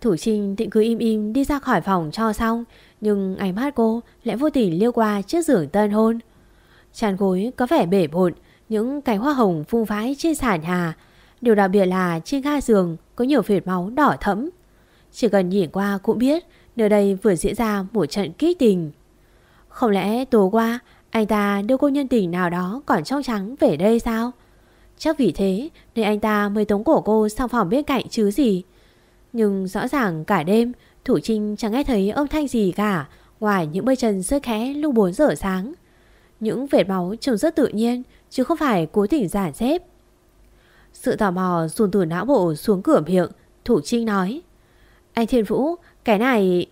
Thủ Trinh định cứ im im đi ra khỏi phòng cho xong Nhưng ánh mắt cô lại vô tình liêu qua chiếc giường tân hôn Chăn gối có vẻ bể bộn, Những cánh hoa hồng phung phái trên sàn nhà Điều đặc biệt là trên ga giường có nhiều vệt máu đỏ thẫm Chỉ cần nhìn qua cũng biết Nơi đây vừa diễn ra một trận kích tình Không lẽ tối qua anh ta đưa cô nhân tình nào đó còn trong trắng về đây sao? Chắc vì thế nên anh ta mới tống cổ cô sang phòng bên cạnh chứ gì. Nhưng rõ ràng cả đêm, Thủ Trinh chẳng nghe thấy âm thanh gì cả, ngoài những bơi chân sơ khẽ lúc 4 giờ sáng. Những vệt máu trông rất tự nhiên chứ không phải cố tình giả xếp. Sự tò mò dồn từ não bộ xuống cửa miệng Thủ Trinh nói Anh Thiên Vũ, cái này...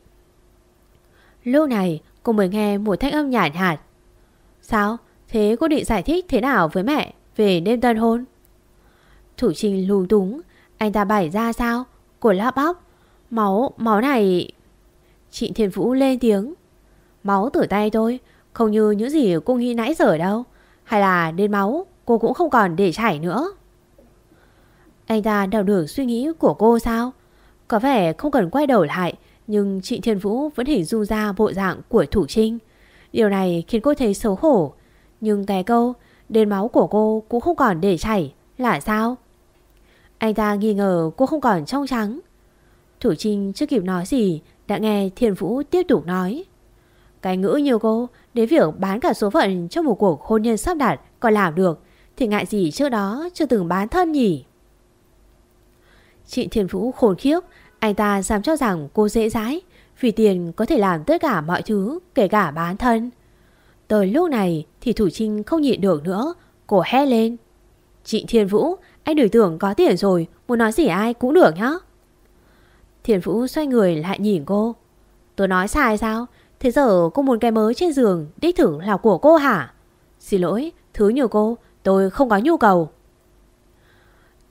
Lúc này cô mới nghe một thanh âm nhạt nhạt Sao? Thế cô định giải thích thế nào với mẹ về đêm tân hôn? Thủ Trinh lung túng, anh ta bày ra sao? Cô lắp bóc máu, máu này... Chị Thiên Vũ lên tiếng. Máu từ tay tôi, không như những gì cô nghĩ nãy giờ đâu. Hay là đến máu, cô cũng không còn để chảy nữa. Anh ta đào được suy nghĩ của cô sao? Có vẻ không cần quay đầu lại, nhưng chị Thiên Vũ vẫn hình dung ra bộ dạng của Thủ Trinh. Điều này khiến cô thấy xấu hổ Nhưng cái câu Đến máu của cô cũng không còn để chảy Là sao Anh ta nghi ngờ cô không còn trong trắng Thủ Trinh chưa kịp nói gì Đã nghe Thiên Vũ tiếp tục nói cái ngữ như cô Đến việc bán cả số phận cho một cuộc hôn nhân sắp đặt Còn làm được, Thì ngại gì trước đó chưa từng bán thân nhỉ? Chị Thiên Vũ khốn khiếp, Anh ta dám cho rằng cô dễ dãi, vì tiền có thể làm tất cả mọi thứ, Kể cả bán thân. Tới lúc này thì Thủ Trinh không nhịn được nữa Cô hét lên. Chị Thiên Vũ, Anh đừng tưởng có tiền rồi, Muốn nói gì ai cũng được nhá. Thiên Vũ xoay người lại nhìn cô. Tôi nói sai sao? Thế giờ cô muốn cái mới trên giường Đích thử là của cô hả Xin lỗi Thứ nhờ cô Tôi không có nhu cầu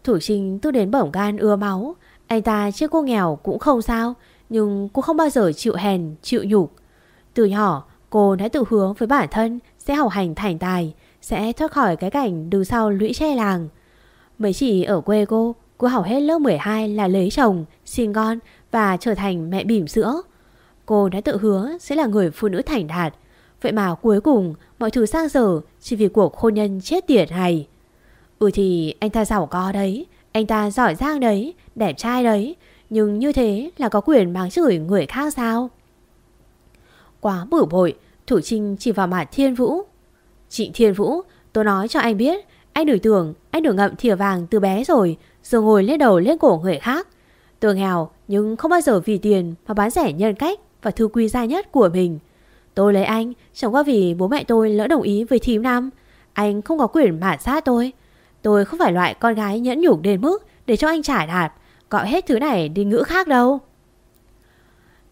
Thủ Trinh tôi đến bổng gan ưa máu Anh ta chứ cô nghèo cũng không sao nhưng cô không bao giờ chịu hèn, chịu nhục. Từ nhỏ, cô đã tự hứa với bản thân sẽ học hành thành tài, sẽ thoát khỏi cái cảnh đứng sau lũy tre làng. mấy chị ở quê cô, cô học hết lớp 12 là lấy chồng, sinh con và trở thành mẹ bỉm sữa. Cô đã tự hứa sẽ là người phụ nữ thành đạt. Vậy mà cuối cùng mọi thứ sang dở chỉ vì cuộc hôn nhân chết tiệt này. Ừ thì anh ta giàu có đấy, anh ta giỏi giang đấy, đẹp trai đấy. Nhưng như thế là có quyền mắng chửi người khác sao Quá bử bội Thủ Trinh chỉ vào mặt Thiên Vũ Chị Thiên Vũ Tôi nói cho anh biết Anh đừng tưởng anh được ngậm thìa vàng từ bé rồi Rồi ngồi lên đầu lên cổ người khác Tôi nghèo nhưng không bao giờ vì tiền Mà bán rẻ nhân cách và thứ quý giá nhất của mình. Tôi lấy anh, Chẳng qua vì bố mẹ tôi lỡ đồng ý với thím năm Anh không có quyền mạn sát tôi. Tôi không phải loại con gái nhẫn nhục đến mức Để cho anh trả đạp, Gọi hết thứ này đi ngữ khác đâu.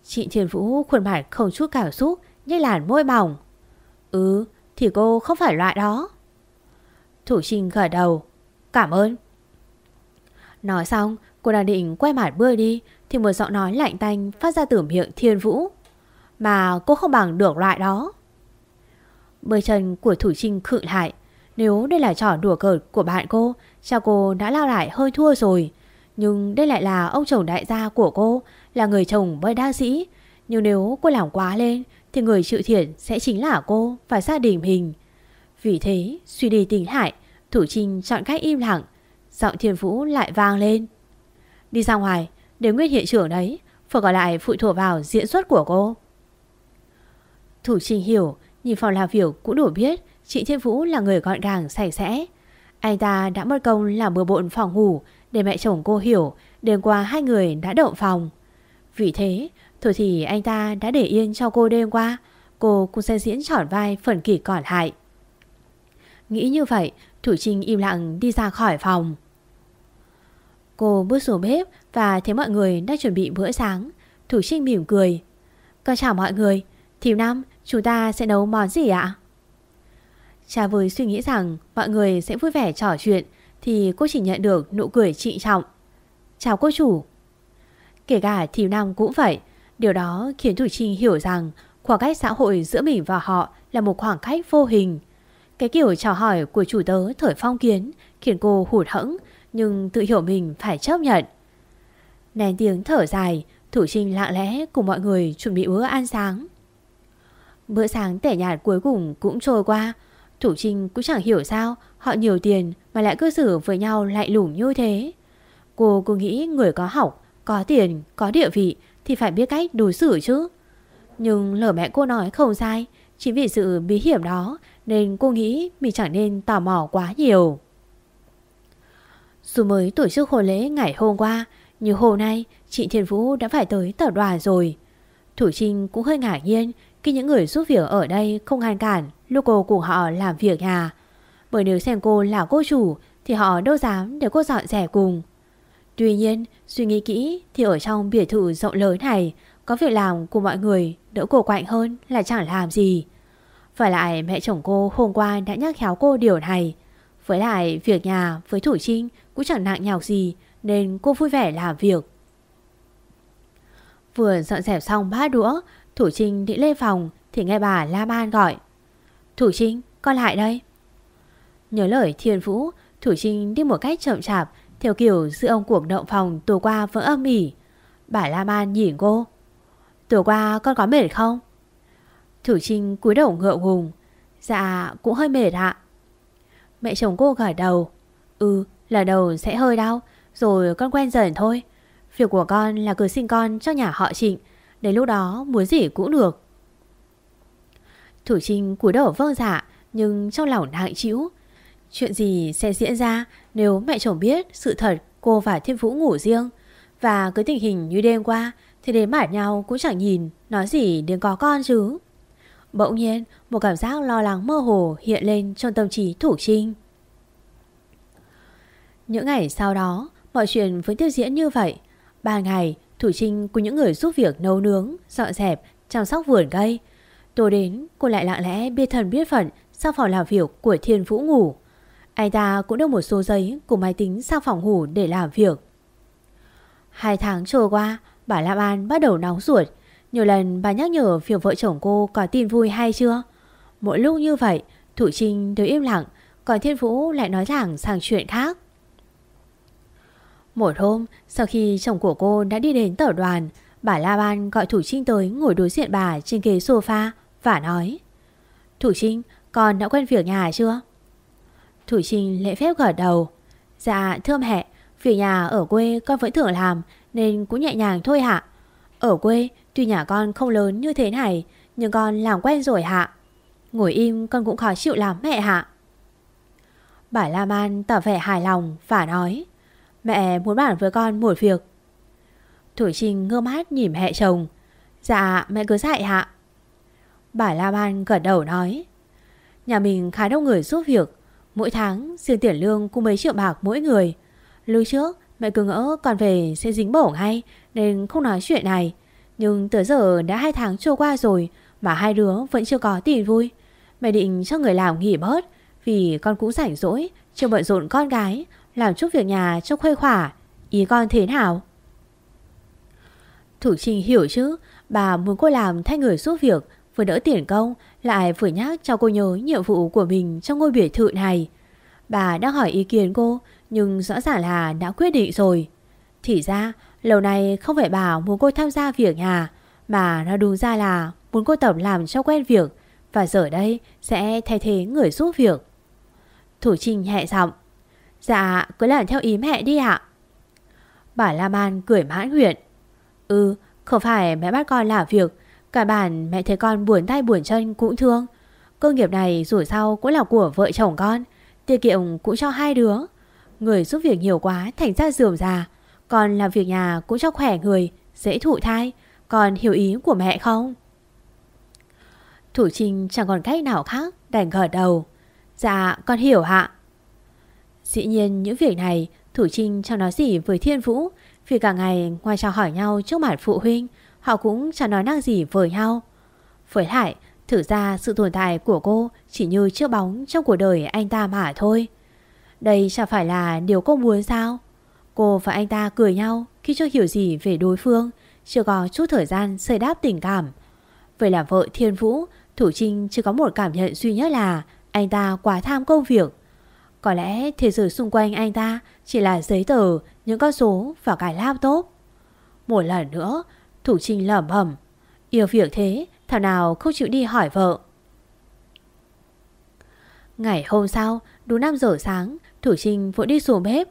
Chị Thiên Vũ khuôn mặt không chút cảm xúc Như làn môi mỏng. Ừ thì cô không phải loại đó. Thủ Trinh gật đầu. Cảm ơn. Nói xong, cô đã định quay mặt bơi đi thì một giọng nói lạnh tanh phát ra từ miệng Thiên Vũ. Mà cô không bằng được loại đó. Bơi chân của Thủ Trinh khựng lại. Nếu đây là trò đùa cợt của bạn cô Cha cô đã lao lại hơi thua rồi? Nhưng đây lại là ông chồng đại gia của cô, Là người chồng bơi đa sĩ. Nhưng nếu cô làm quá lên, Thì người chịu thiệt sẽ chính là cô Và gia đình mình. Vì thế, suy đi tính lại, Thủ Trinh chọn cách im lặng. Giọng thiên vũ lại vang lên. Đi ra ngoài để nguyên hiện trường đấy Phần còn lại phụ thuộc vào diễn xuất của cô. Thủ Trình hiểu Nhìn phòng làm việc cũng đủ biết Chị Thiên Vũ là người gọn gàng, sạch sẽ. Anh ta đã mất công làm bừa bộn phòng ngủ Để mẹ chồng cô hiểu Đêm qua hai người đã động phòng. Vì thế, Thôi thì anh ta đã để yên cho cô đêm qua, Cô cũng sẽ diễn trọn vai phần kỷ còn lại. Nghĩ như vậy, Thủ Trinh im lặng đi ra khỏi phòng. Cô bước xuống bếp và thấy mọi người đang chuẩn bị bữa sáng Thủ Trinh mỉm cười Con chào mọi người Thím Năm chúng ta sẽ nấu món gì ạ? Cha với suy nghĩ rằng mọi người sẽ vui vẻ trò chuyện, thì cô chỉ nhận được nụ cười trịnh trọng. Chào cô chủ. Kể cả Thím Năm cũng vậy. Điều đó khiến Thủ Trinh hiểu rằng khoảng cách xã hội giữa mình và họ là một khoảng cách vô hình. Cái kiểu chào hỏi của chủ tớ thời phong kiến khiến cô hụt hẫng, nhưng tự hiểu mình phải chấp nhận. Nén tiếng thở dài, Thủ Trinh lặng lẽ cùng mọi người chuẩn bị bữa ăn sáng. Bữa sáng tẻ nhạt cuối cùng cũng trôi qua. Thủ Trinh cũng chẳng hiểu sao họ nhiều tiền mà lại cư xử với nhau lại lủng như thế. Cô cứ nghĩ người có học, có tiền, có địa vị thì phải biết cách đối xử chứ. Nhưng lời mẹ cô nói không sai, chỉ vì sự bí hiểm đó nên cô nghĩ mình chẳng nên tò mò quá nhiều. Dù mới tổ chức hôn lễ ngày hôm qua, như hôm nay chị Thiên Vũ đã phải tới tờ đoàn rồi. Thủ Trinh cũng hơi ngạc nhiên khi những người giúp việc ở đây không ngăn cản lúc cô cùng họ làm việc nhà. Bởi nếu xem cô là cô chủ thì họ đâu dám để cô dọn rẻ cùng. Tuy nhiên, suy nghĩ kỹ thì ở trong biệt thự rộng lớn này có việc làm của mọi người đỡ cô quạnh hơn là chẳng làm gì. Phải lại mẹ chồng cô hôm qua đã nhắc khéo cô điều này. Với lại việc nhà với Thủ Trinh cũng chẳng nặng nhọc gì nên cô vui vẻ làm việc. Vừa dọn dẹp xong bát đũa, Thủ Trinh định lên phòng thì nghe bà La Man gọi. Thủ Trinh, con lại đây. Nhớ lời Thiên Vũ, Thủ Trinh đi một cách chậm chạp theo kiểu giữa ông cuộc động phòng tù qua vẫn âm ỉ. Bà La Man nhìn cô. Tù qua con có mệt không? Thủ Trinh cúi đầu ngựa ngùng. Dạ cũng hơi mệt ạ. Mẹ chồng cô gật đầu. Ừ là đầu sẽ hơi đau rồi con quen dần thôi. Việc của con là cứ sinh con cho nhà họ trịnh Đến lúc đó muốn gì cũng được. Thủ trinh cúi đầu vâng dạ Nhưng trong lòng nặng chịu Chuyện gì sẽ diễn ra Nếu mẹ chồng biết sự thật cô và Thiên Vũ ngủ riêng? Và cứ tình hình như đêm qua Thì đến mải nhau cũng chẳng nhìn Nói gì đến có con chứ. Bỗng nhiên một cảm giác lo lắng mơ hồ hiện lên trong tâm trí Thủ Trinh. Những ngày sau đó, mọi chuyện vẫn tiếp diễn như vậy. Ba ngày, Thủ Trinh cùng những người giúp việc nấu nướng, dọn dẹp, chăm sóc vườn cây. Tối đến, cô lại lặng lẽ biết thần biết phận sang phòng làm việc của Thiên Vũ ngủ. Anh ta cũng đưa một số giấy cùng máy tính sang phòng ngủ để làm việc. Hai tháng trôi qua, bà Lam An bắt đầu nóng ruột. Nhiều lần bà nhắc nhở việc vợ chồng cô có tin vui hay chưa. Mỗi lúc như vậy, Thủ Trinh đều im lặng, còn Thiên Vũ lại nói thẳng sang chuyện khác. Một hôm, sau khi chồng của cô đã đi đến tờ đoàn, bà La Ban gọi Thủ Trinh tới ngồi đối diện bà trên ghế sofa và nói Thủ Trinh, con đã quen việc nhà chưa? Thủ Trinh lễ phép gật đầu Dạ thưa mẹ, việc nhà ở quê con vẫn thường làm Nên cũng nhẹ nhàng thôi hạ. Ở quê tuy nhà con không lớn như thế này Nhưng con làm quen rồi hạ. Ngồi im con cũng khó chịu lắm mẹ hạ. Bà La Man tỏ vẻ hài lòng và nói Mẹ muốn bàn với con một việc. Thủ Trinh ngơ mát nhìn mẹ chồng. Dạ mẹ cứ dạy hạ. Bà La Ban gật đầu nói. Nhà mình khá đông người giúp việc. Mỗi tháng, riêng tiền lương cũng mấy triệu bạc mỗi người. Lưu trước, mẹ cứ ngỡ còn về sẽ dính bổ ngay, Nên không nói chuyện này. Nhưng tới giờ đã hai tháng trôi qua rồi Mà hai đứa vẫn chưa có tiền vui. Mẹ định cho người làm nghỉ bớt Vì con cũng rảnh rỗi, Chưa bận rộn con gái làm chút việc nhà cho khuây khỏa. Ý con thế nào? Thủ Trinh hiểu chứ, Bà muốn cô làm thay người giúp việc, Vừa đỡ tiền công, Lại vừa nhắc cho cô nhớ nhiệm vụ của mình Trong ngôi biệt thự này. Bà đang hỏi ý kiến cô, Nhưng rõ ràng là đã quyết định rồi. Thì ra, lâu nay không phải bà muốn cô tham gia việc nhà, Mà nó đúng ra là Muốn cô tập làm cho quen việc, Và giờ đây sẽ thay thế người giúp việc. Thủ Trinh nhẹ giọng Dạ cứ làm theo ý mẹ đi ạ. Bà La Man cười mãn nguyện. Ừ không phải mẹ bắt con làm việc. Cả bản mẹ thấy con buồn tay buồn chân cũng thương. Cơ nghiệp này rủi sau cũng là của vợ chồng con. Tiết kiệm cũng cho hai đứa. Người giúp việc nhiều quá thành ra dườm già. Còn làm việc nhà cũng cho khỏe người, Dễ thụ thai. Còn hiểu ý của mẹ không? Thủ Trinh chẳng còn cách nào khác Đành gật đầu. Dạ con hiểu hạ Dĩ nhiên những việc này, Thủ Trinh chẳng nói gì với Thiên Vũ. Vì cả ngày ngoài chào hỏi nhau trước mặt phụ huynh, Họ cũng chẳng nói năng gì với nhau. Với lại Thử ra sự tồn tại của cô Chỉ như chiếc bóng trong cuộc đời anh ta mà thôi. Đây chẳng phải là điều cô muốn sao? Cô và anh ta cười nhau Khi chưa hiểu gì về đối phương, Chưa có chút thời gian xây đáp tình cảm. Vậy là vợ Thiên Vũ, Thủ Trinh chỉ có một cảm nhận duy nhất là Anh ta quá tham công việc. Có lẽ thế giới xung quanh anh ta Chỉ là giấy tờ, Những con số và cái laptop. Một lần nữa, Thủ Trinh lẩm bẩm, Yêu việc thế, Thảo nào không chịu đi hỏi vợ? Ngày hôm sau, Đúng 5 giờ sáng, Thủ Trinh vội đi xuống bếp.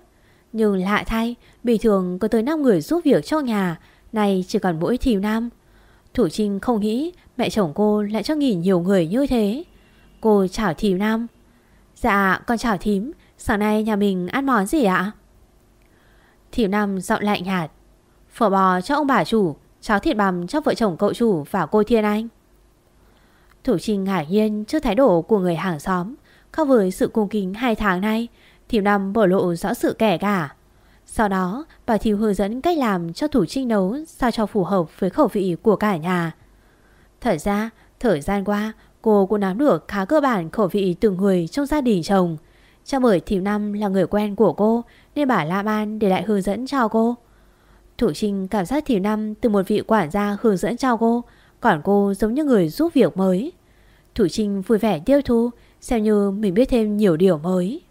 Nhưng lạ thay, Bình thường có tới 5 người giúp việc cho nhà, nay chỉ còn mỗi Thiều Nam. Thủ Trinh không nghĩ mẹ chồng cô lại cho nghỉ nhiều người như thế. Cô chào Thiều Nam. Dạ con chào thím. Sáng nay nhà mình ăn món gì ạ? Thiều Nam giọng lạnh nhạt. Phở bò cho ông bà chủ, Cháo thịt bằm cho vợ chồng cậu chủ và cô Thiên Anh. Thủ Trinh ngạc nhiên trước thái độ của người hàng xóm. Khác với sự cung kính hai tháng nay Thiều Năm bổ lộ rõ sự kẻ cả. Sau đó, bà Thiều hướng dẫn cách làm cho Thủ Trinh nấu Sao cho phù hợp với khẩu vị của cả nhà. Thật ra, thời gian qua Cô cũng nắm được khá cơ bản khẩu vị từng người trong gia đình chồng. Cha bởi Thiều Năm là người quen của cô, Nên bà La Ban để lại hướng dẫn cho cô. Thủ Trinh cảm giác Thiều Năm từ một vị quản gia hướng dẫn cho cô, Còn cô giống như người giúp việc mới. Thủ Trinh vui vẻ tiêu thu, Xem như mình biết thêm nhiều điều mới.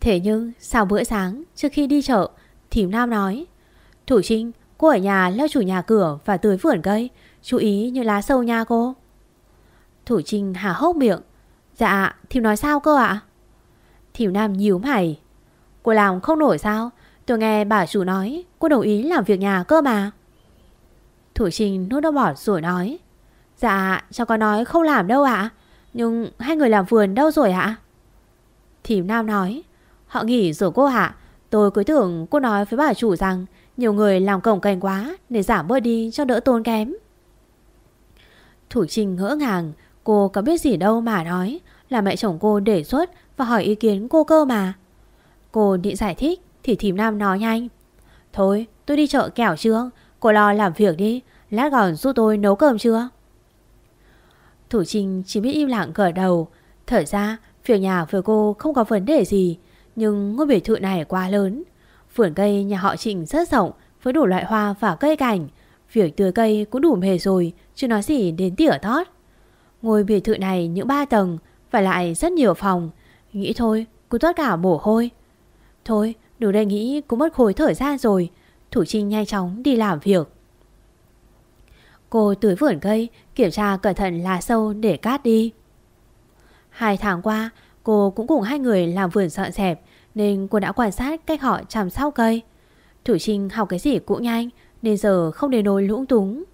Thế nhưng, sau bữa sáng, Trước khi đi chợ Thiều Nam nói, Thủ Trinh, cô ở nhà leo chủ nhà cửa Và tưới vườn cây, Chú ý như lá sâu nha cô. Thủ Trinh hà hốc miệng Dạ Thiều nói sao cơ ạ Thiều Nam nhíu mày Cô làm không nổi sao Tôi nghe bà chủ nói cô đồng ý làm việc nhà cơ mà. Thủ Trinh nuốt nước bọt rồi nói. Dạ, cháu có nói không làm đâu ạ. Nhưng hai người làm vườn đâu rồi ạ? Thiều Nam nói. Họ nghỉ rồi cô hạ. Tôi cứ tưởng cô nói với bà chủ rằng nhiều người làm cổng cành quá để giảm bớt đi cho đỡ tốn kém. Thủ Trinh ngỡ ngàng. Cô có biết gì đâu mà nói. Là mẹ chồng cô đề xuất và hỏi ý kiến cô cơ mà. Cô định giải thích thì thím Nam nói nhanh. Thôi, tôi đi chợ kẻo chưa Cô lo làm việc đi. Lát còn giúp tôi nấu cơm chưa Thủ Trinh chỉ biết im lặng gật đầu. Thở ra, việc nhà với cô không có vấn đề gì, Nhưng ngôi biệt thự này quá lớn. Vườn cây nhà họ Trịnh rất rộng, Với đủ loại hoa và cây cảnh. Việc tưới cây cũng đủ mề rồi, Chứ nói gì đến tỉa tót. Ngôi biệt thự này những ba tầng, Và lại rất nhiều phòng. Nghĩ thôi cô tất cả mồ hôi. Thôi, Đủ đây nghĩ, cũng mất khối thở ra rồi. Thủ Trinh nhanh chóng đi làm việc. Cô tưới vườn cây, Kiểm tra cẩn thận lá sâu để cát đi. Hai tháng qua, Cô cũng cùng hai người làm vườn dọn dẹp, Nên cô đã quan sát cách họ chăm sóc cây. Thủ Trinh học cái gì cũng nhanh, Nên giờ không để nổi lũng túng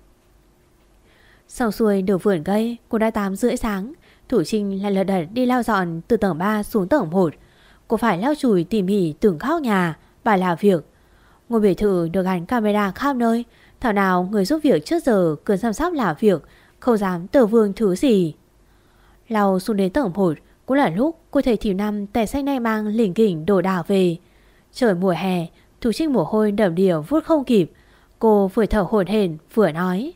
sau xuôi nửa vườn cây, Cô đã 8 rưỡi sáng. Thủ Trinh lại lật đật đi lao dọn từ tầng 3 xuống tầng 1 Cô phải lao chùi, tỉ mỉ từng khóc nhà, Bà là việc. Ngôi biệt thự được gắn camera khắp nơi. Thảo nào người giúp việc trước giờ Cứ chăm sóc là việc, Không dám tờ vương thứ gì. Lao xuống đến tầng 1 Cũng là lúc cô thấy Thiều Năm tè xanh này mang lỉnh kỉnh đổ đảo về. Trời mùa hè, Thủ trinh mồ hôi đầm đìa vuốt không kịp. Cô vừa thở hổn hển, vừa nói.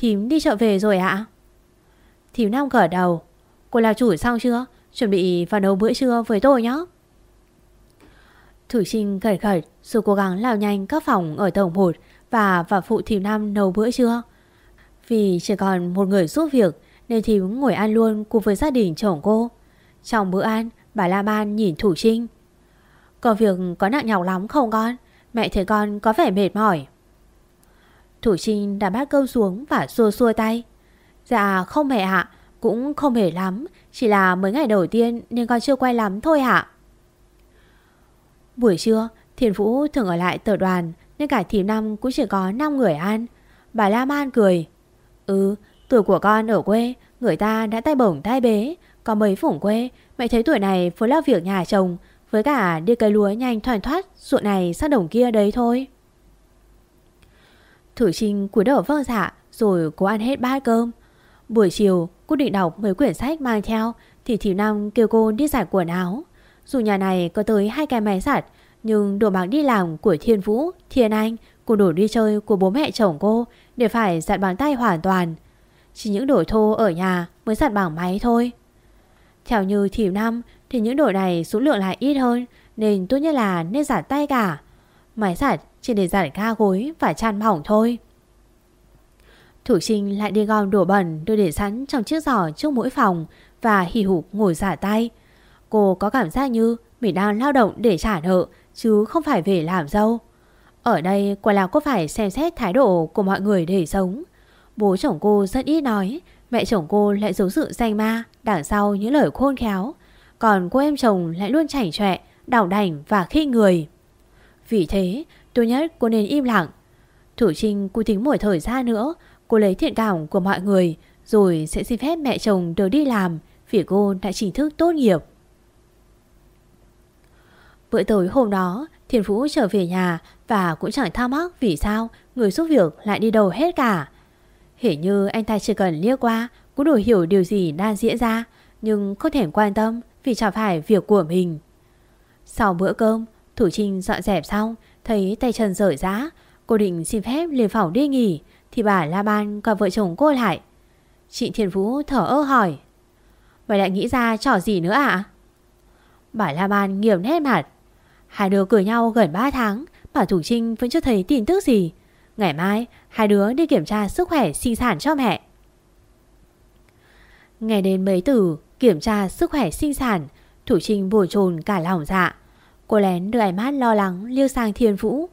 Thím đi chợ về rồi ạ. Thím Nam gật đầu. Cô làm chủ xong chưa? Chuẩn bị vào nấu bữa trưa với tôi nhé Thủ trinh gật gật, Rồi cố gắng lao nhanh các phòng ở tổng 1 Và vào phụ thím Nam nấu bữa trưa. Vì chỉ còn một người giúp việc, Nên thím ngồi ăn luôn cùng với gia đình chồng cô. Trong bữa ăn, Bà La Ban nhìn Thủ Trinh. Có việc có nặng nhọc lắm không con? Mẹ thấy con có vẻ mệt mỏi. Thủ Trinh đã bát cơm xuống Và xua xua tay. Dạ không hề ạ, Cũng không hề lắm, Chỉ là mấy ngày đầu tiên nên con chưa quay lắm thôi ạ. Buổi trưa, Thiền Vũ thường ở lại tờ đoàn, Nên cả thím năm cũng chỉ có 5 người ăn. Bà La Man cười. Ừ tuổi của con ở quê, Người ta đã tay bổng tay bế, Có mấy phủng quê, Mẹ thấy tuổi này phối lo việc nhà chồng, với cả đi cây lúa nhanh thoàn thoát Ruộng này sang đồng kia đấy thôi. Thử Trinh cúi đầu vâng dạ Rồi cố ăn hết bát cơm. Buổi chiều, cô định đọc mấy quyển sách mang theo Thì Thiều Năm kêu cô đi giải quần áo. Dù nhà này có tới hai cái máy giặt, Nhưng đồ mặc đi làm của Thiên Vũ, Thiên Anh Cùng đồ đi chơi của bố mẹ chồng cô Đều phải giặt bằng tay hoàn toàn. Chỉ những đồ thô ở nhà mới giặt bằng máy thôi. Theo như Thiều Năm thì những đồ này số lượng lại ít hơn Nên tốt nhất là nên giặt tay cả. Máy giặt chỉ để giải ga gối Và chăn mỏng thôi. Thủ Trinh lại đi gom đồ bẩn Đưa để sẵn trong chiếc giỏ trước mỗi phòng Và hì hục ngồi giả tay. Cô có cảm giác như Mình đang lao động để trả nợ, Chứ không phải về làm dâu. Ở đây, quả là cô phải xem xét thái độ Của mọi người để sống. Bố chồng cô rất ít nói, Mẹ chồng cô lại giấu sự danh ma, Đằng sau những lời khôn khéo. Còn cô em chồng lại luôn chảnh chọe Đảo đảnh và khi người. Vì thế tôi nhất cô nên im lặng. Thủ Trinh cô tính một thời gian nữa Cô lấy thiện cảm của mọi người Rồi sẽ xin phép mẹ chồng được đi làm Vì cô đã chính thức tốt nghiệp. Bữa tối hôm đó thiền Phú trở về nhà Và cũng chẳng thắc mắc vì sao Người giúp việc lại đi đâu hết cả. Hiển như anh ta chỉ cần liếc qua Cũng đủ hiểu điều gì đang diễn ra Nhưng không thể quan tâm vì chẳng phải việc của mình. Sau bữa cơm, Thủ Trinh dọn dẹp xong, thấy tay chân rời rã, cô định xin phép liền phòng đi nghỉ, thì bà La Ban gặp vợ chồng cô lại. Chị Thiên Vũ thở ơ hỏi, Vậy lại nghĩ ra trò gì nữa ạ? Bà La Ban nghiêm nét mặt. Hai đứa cười nhau gần 3 tháng, bà Thủ Trinh vẫn chưa thấy tin tức gì. Ngày mai, hai đứa đi kiểm tra sức khỏe sinh sản cho mẹ. Ngày đến mấy từ Kiểm tra sức khỏe sinh sản Thủ Trinh bồi chồn cả lòng dạ Cô lén đưa ánh mắt lo lắng liêu sang Thiên Vũ.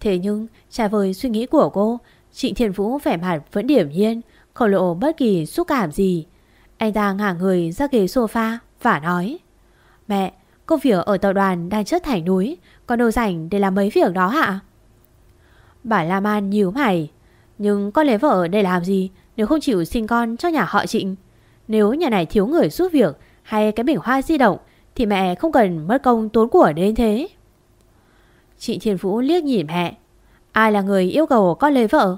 Thế nhưng trái với suy nghĩ của cô Trịnh Thiên Vũ vẻ mặt vẫn điểm nhiên Không lộ bất kỳ xúc cảm gì. Anh ta ngả người ra ghế sofa Và nói Mẹ, công việc ở tập đoàn đang chất thảy núi Còn đâu rảnh để làm mấy việc đó hả? Bà Lam An nhíu mày Nhưng con lấy vợ để làm gì Nếu không chịu sinh con cho nhà họ trịnh? Nếu nhà này thiếu người giúp việc hay cái bình hoa di động thì mẹ không cần mất công tốn của đến thế. Chị Thiên Vũ liếc nhìn mẹ. Ai là người yêu cầu con lấy vợ?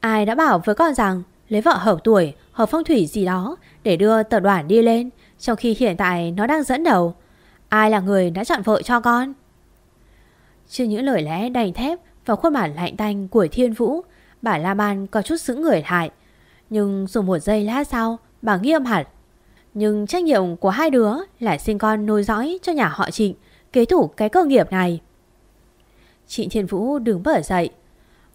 Ai đã bảo với con rằng lấy vợ hợp tuổi, hợp phong thủy gì đó để đưa tập đoàn đi lên trong khi hiện tại nó đang dẫn đầu? Ai là người đã chọn vợ cho con? Trước những lời lẽ đầy thép và khuôn mặt lạnh tanh của Thiên Vũ, bà La Ban có chút sững người lại. Nhưng dù một giây lát sau, bà nghiêm hẳn. Nhưng trách nhiệm của hai đứa là sinh con nuôi dõi cho nhà họ Trịnh, kế thủ cái cơ nghiệp này. Trịnh Thiên Vũ đứng bở dậy.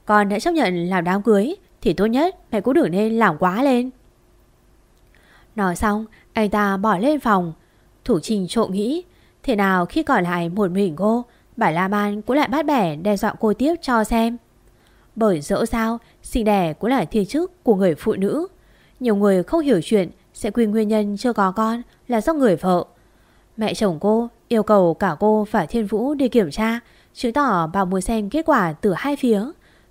Con đã chấp nhận làm đám cưới thì tốt nhất mẹ cũng đừng nên làm quá lên. Nói xong, anh ta bỏ lên phòng. Thủ trình trộn nghĩ, thế nào khi còn lại một mình cô, bà La Man cũng lại bắt bẻ đe dọa cô tiếp cho xem. Bởi dẫu sao, sinh đẻ cũng là thiên chức của người phụ nữ. Nhiều người không hiểu chuyện sẽ quy nguyên nhân chưa có con là do người vợ. Mẹ chồng cô yêu cầu cả cô và Thiên Vũ đi kiểm tra, Chứng tỏ bà muốn xem kết quả từ hai phía.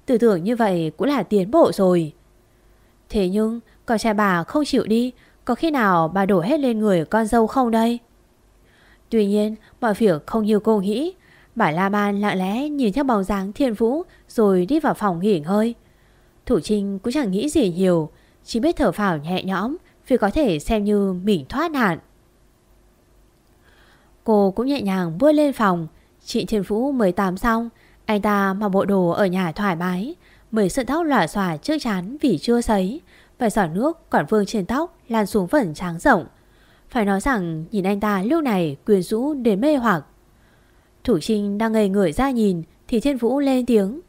Tưởng tưởng như vậy cũng là tiến bộ rồi. Thế nhưng, Con trai bà không chịu đi, Có khi nào bà đổ hết lên người con dâu không đây? Tuy nhiên, Mọi việc không như cô nghĩ. Bà La Man lặng lẽ nhìn theo bóng dáng thiên vũ Rồi đi vào phòng nghỉ ngơi. Thủ Trinh cũng chẳng nghĩ gì nhiều, Chỉ biết thở phào nhẹ nhõm vì có thể xem như mình thoát nạn. Cô cũng nhẹ nhàng bước lên phòng. Chị Thiên Vũ mới tắm xong. Anh ta mặc bộ đồ ở nhà thoải mái Mới sợi tóc lòa xòa trước chán vì chưa sấy, Vài giọt nước còn vương trên tóc Lan xuống phần trắng rộng. Phải nói rằng nhìn anh ta lúc này Quyến rũ đến mê hoặc. Thủ Trinh đang ngây người ra nhìn Thì Thiên Vũ lên tiếng.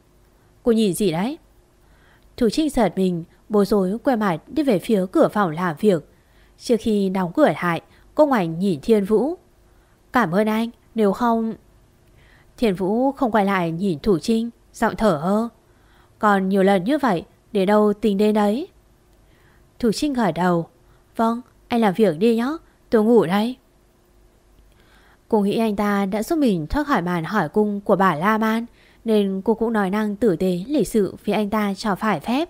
Cô nhìn gì đấy? Thủ Trinh giật mình Bối rối quay mặt đi về phía cửa phòng làm việc. Trước khi đóng cửa lại, Cô ngoảnh nhìn Thiên Vũ. Cảm ơn anh, Nếu không Thiên Vũ không quay lại nhìn Thủ Trinh, Giọng thở hơ. Còn nhiều lần như vậy, Để đâu tình đến đấy? Thủ Trinh gật đầu. Vâng anh làm việc đi nhé Tôi ngủ đây. Cô nghĩ anh ta đã giúp mình thoát khỏi màn hỏi cung của bà La Man, Nên cô cũng nói năng tử tế, lịch sự vì anh ta cho phải phép.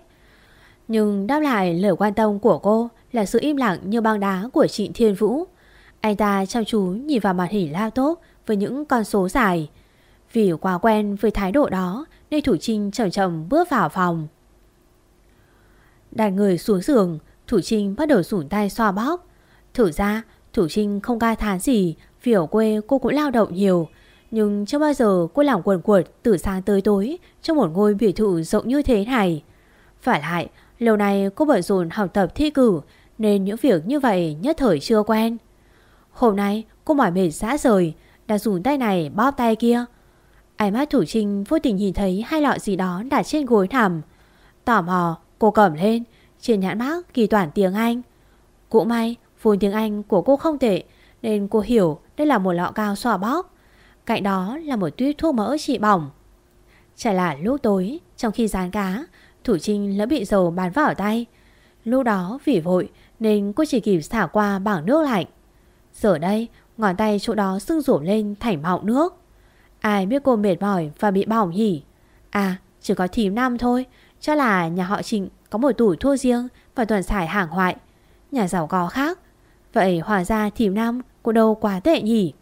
Nhưng đáp lại lời quan tâm của cô là sự im lặng như băng đá của Trịnh Thiên Vũ. Anh ta chăm chú nhìn vào màn hình laptop với những con số dài. Vì quá quen với thái độ đó nên Thủ Trinh chậm chậm bước vào phòng. Đặt người xuống giường, Thủ Trinh bắt đầu rủn tay xoa bóp. Thử ra, Thủ Trinh không ca thán gì vì ở quê cô cũng lao động nhiều. Nhưng chưa bao giờ cô làm quần quật từ sáng tới tối Trong một ngôi biệt thự rộng như thế này. Phải lại Lâu nay cô bận rộn học tập thi cử, Nên những việc như vậy nhất thời chưa quen. Hôm nay, cô mỏi mệt xã rời Đã dùng tay này bóp tay kia. Ánh mắt Thủ Trinh vô tình nhìn thấy hai lọ gì đó đặt trên gối thảm. Tò mò, cô cầm lên, Trên nhãn mác kỳ toàn tiếng Anh. Cũng may, vốn tiếng Anh của cô không tệ, Nên cô hiểu đây là một lọ cao xòa bóp. Cạnh đó là một tuyết thuốc mỡ trị bỏng. Chả là lúc tối, Trong khi rán cá Thủ Trinh đã bị dầu bắn vào tay. Lúc đó vì vội Nên cô chỉ kịp xả qua bảng nước lạnh. Giờ đây, Ngón tay chỗ đó sưng rủm lên thành mọng nước. Ai biết cô mệt mỏi và bị bỏng nhỉ? À chỉ có thím năm thôi. Cho là nhà họ Trịnh có một tủ thua riêng Và toàn xài hàng hoại Nhà giàu có khác. Vậy hòa ra thím năm Cô đâu quá tệ nhỉ?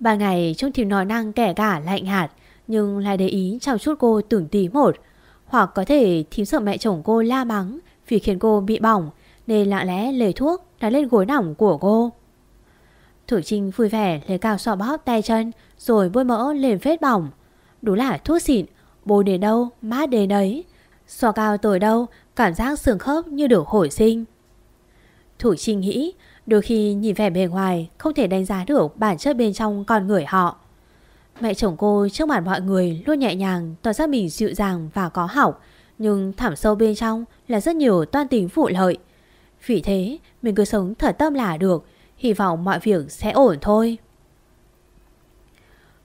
Ba ngày trông thím nói năng kẻ cả lạnh hạt, Nhưng lại để ý chào chút cô tưởng tí một. Hoặc có thể thím sợ mẹ chồng cô la mắng Vì khiến cô bị bỏng, Nên lạ lẽ lấy thuốc, đặt lên gối nỏng của cô. Thủ Trinh vui vẻ lấy cao xoa bóp tay chân, Rồi bôi mỡ lên vết bỏng. Đúng là thuốc xịn, Bôi đến đâu mát đến đấy Xoa cao tới đâu, Cảm giác sườn khớp như được hồi sinh. Thủ Trinh nghĩ, Đôi khi nhìn vẻ bề ngoài Không thể đánh giá được bản chất bên trong con người họ. Mẹ chồng cô trước mặt mọi người Luôn nhẹ nhàng, tỏ ra mình dịu dàng và có học Nhưng thẳm sâu bên trong Là rất nhiều toan tính vụ lợi. Vì thế, mình cứ sống thật tâm là được, Hy vọng mọi việc sẽ ổn thôi.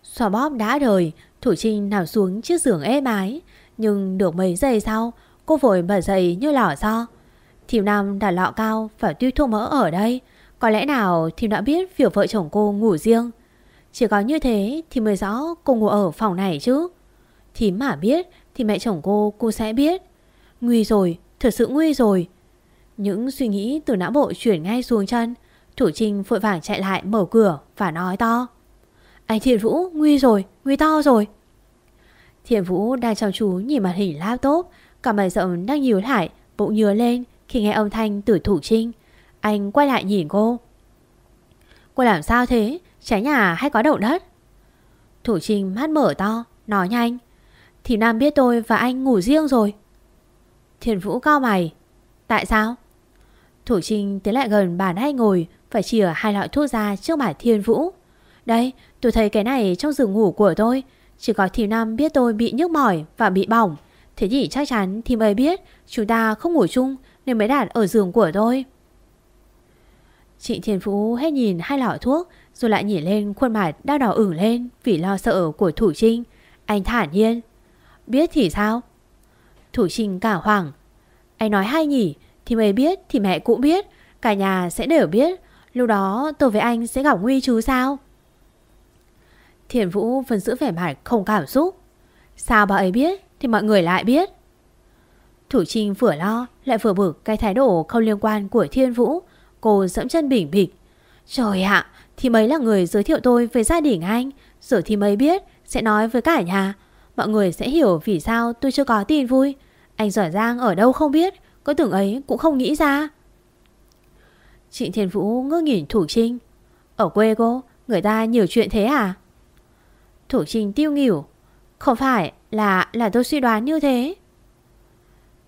Xòa bóp đã đời, Thủ Trinh nằm xuống chiếc giường êm ái. Nhưng được mấy giây sau, Cô vội bật dậy như lỏ do Thiều Nam đã lọ cao và tuy thuốc mỡ ở đây. Có lẽ nào Thiều đã biết việc vợ chồng cô ngủ riêng. Chỉ có như thế thì mới rõ cô ngủ ở phòng này chứ. Thím mà biết thì mẹ chồng cô cô sẽ biết. Nguy rồi, thật sự nguy rồi. Những suy nghĩ từ não bộ chuyển ngay xuống chân Thủ Trinh vội vàng chạy lại mở cửa và nói to. Anh Thiện Vũ, nguy rồi, nguy to rồi. Thiện Vũ đang chăm chú nhìn màn hình laptop Cả mày rộng đang nhíu lại Bụng nhớ lên khi nghe âm thanh từ Thủ Trinh. Anh quay lại nhìn cô. Cô làm sao thế? Cháy nhà hay có động đất? Thủ Trinh mắt mở to, Nói nhanh. Thì Nam biết tôi và anh ngủ riêng rồi. Thiền Vũ cao mày. Tại sao? Thủ Trinh tiến lại gần bàn hay ngồi, Phải chìa hai loại thuốc ra trước mặt Thiên Vũ. Đây, tôi thấy cái này trong giường ngủ của tôi. Chỉ có Thì Nam biết tôi bị nhức mỏi và bị bỏng. Thế thì chắc chắn thì ấy biết Chúng ta không ngủ chung Nên mới đặt ở giường của tôi. Chị Thiên vũ hết nhìn hai lọ thuốc rồi lại nhìn lên khuôn mặt đang đỏ ửng lên Vì lo sợ của Thủ Trinh Anh thản nhiên Biết thì sao Thủ Trinh cả hoảng Anh nói hay nhỉ Thì mày biết thì mẹ cũng biết Cả nhà sẽ đều biết Lúc đó tôi với anh sẽ gặp nguy chứ sao Thiền Vũ vẫn giữ vẻ mặt không cảm xúc. Sao bà ấy biết thì mọi người lại biết. Thủ Trinh vừa lo lại vừa bực cái thái độ không liên quan của Thiên Vũ. Cô dẫm chân bình bịch. Trời ạ, thì mấy là người giới thiệu tôi với gia đình anh. rồi thì mấy biết sẽ nói với cả nhà. Mọi người sẽ hiểu vì sao tôi chưa có tin vui. Anh giỏi giang ở đâu không biết, có tưởng ấy cũng không nghĩ ra. Trịnh Thiên Vũ ngước nhìn Thủ Trinh. Ở quê cô, người ta nhiều chuyện thế à? Thủ Trinh tiêu nghỉu. Không phải là là tôi suy đoán như thế.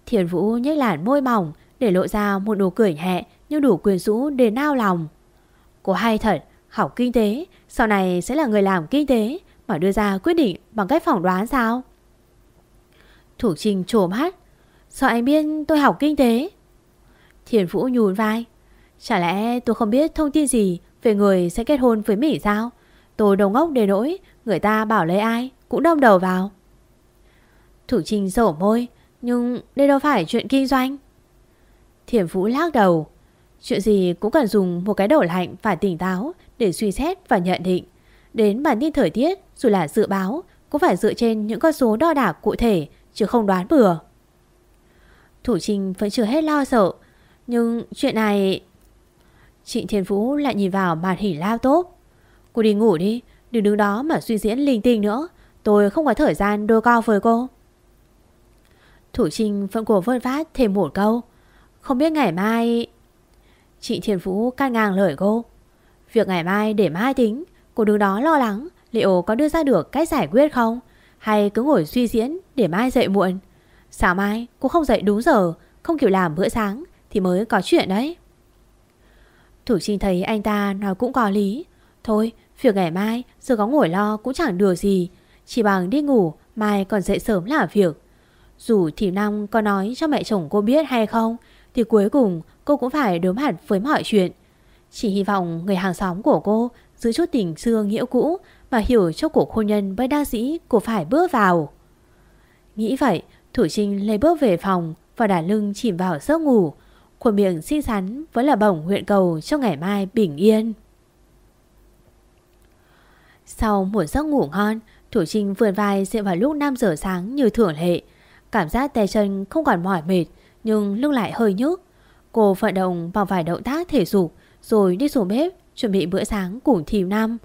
Thiên Vũ nhếch làn môi mỏng để lộ ra một nụ cười nhẹ nhưng đủ quyền rũ để nao lòng. Cô hay thật, học kinh tế, sau này sẽ là người làm kinh tế mà đưa ra quyết định bằng cách phỏng đoán sao? Thủ Trinh trồm hát. Sao anh biết tôi học kinh tế? Thiền Vũ nhún vai. Chả lẽ tôi không biết thông tin gì về người sẽ kết hôn với Mỹ sao? Tôi đầu ngốc đề nỗi người ta bảo lấy ai cũng đâm đầu vào. Thủ Trinh sổ môi, nhưng đây đâu phải chuyện kinh doanh. Thiểm Vũ lắc đầu. Chuyện gì cũng cần dùng một cái đầu lạnh và tỉnh táo để suy xét và nhận định. Đến bản tin thời tiết dù là dự báo cũng phải dựa trên những con số đo đạc cụ thể chứ không đoán bừa. Thủ Trinh vẫn chưa hết lo sợ. Nhưng chuyện này... Trịnh Thiên Vũ lại nhìn vào màn hình laptop. Cô đi ngủ đi, đừng đứng đó mà suy diễn linh tinh nữa. Tôi không có thời gian đôi co với cô. Thủ Trinh vẫn cổ vơn phát thêm một câu. Không biết ngày mai... Chị Thiên Phú can ngang lời cô. Việc ngày mai để mai tính. Cô đứng đó lo lắng liệu có đưa ra được cách giải quyết không? Hay cứ ngồi suy diễn để mai dậy muộn? Sáng mai cô không dậy đúng giờ, không kiểu làm bữa sáng thì mới có chuyện đấy. Thủ Trinh thấy anh ta nói cũng có lý. Thôi, việc ngày mai giờ có ngồi lo cũng chẳng được gì. Chỉ bằng đi ngủ, mai còn dậy sớm làm việc. Dù thì Năm có nói cho mẹ chồng cô biết hay không Thì cuối cùng cô cũng phải đối mặt với mọi chuyện chỉ hy vọng người hàng xóm của cô Giữ chút tình xưa nghĩa cũ Mà hiểu cho cuộc hôn nhân với đa sĩ Cô phải bước vào. Nghĩ vậy, Thủ Trinh lấy bước về phòng Và đả lưng chìm vào giấc ngủ. Khuôn miệng xinh xắn Vẫn là bổng nguyện cầu cho ngày mai bình yên. Sau một giấc ngủ ngon, Thủ Trinh vườn vai dậy vào lúc 5 giờ sáng như thường lệ. Cảm giác tay chân không còn mỏi mệt, Nhưng lưng lại hơi nhức. Cô vận động bằng vài động tác thể dục rồi đi xuống bếp, Chuẩn bị bữa sáng cùng thím Nam.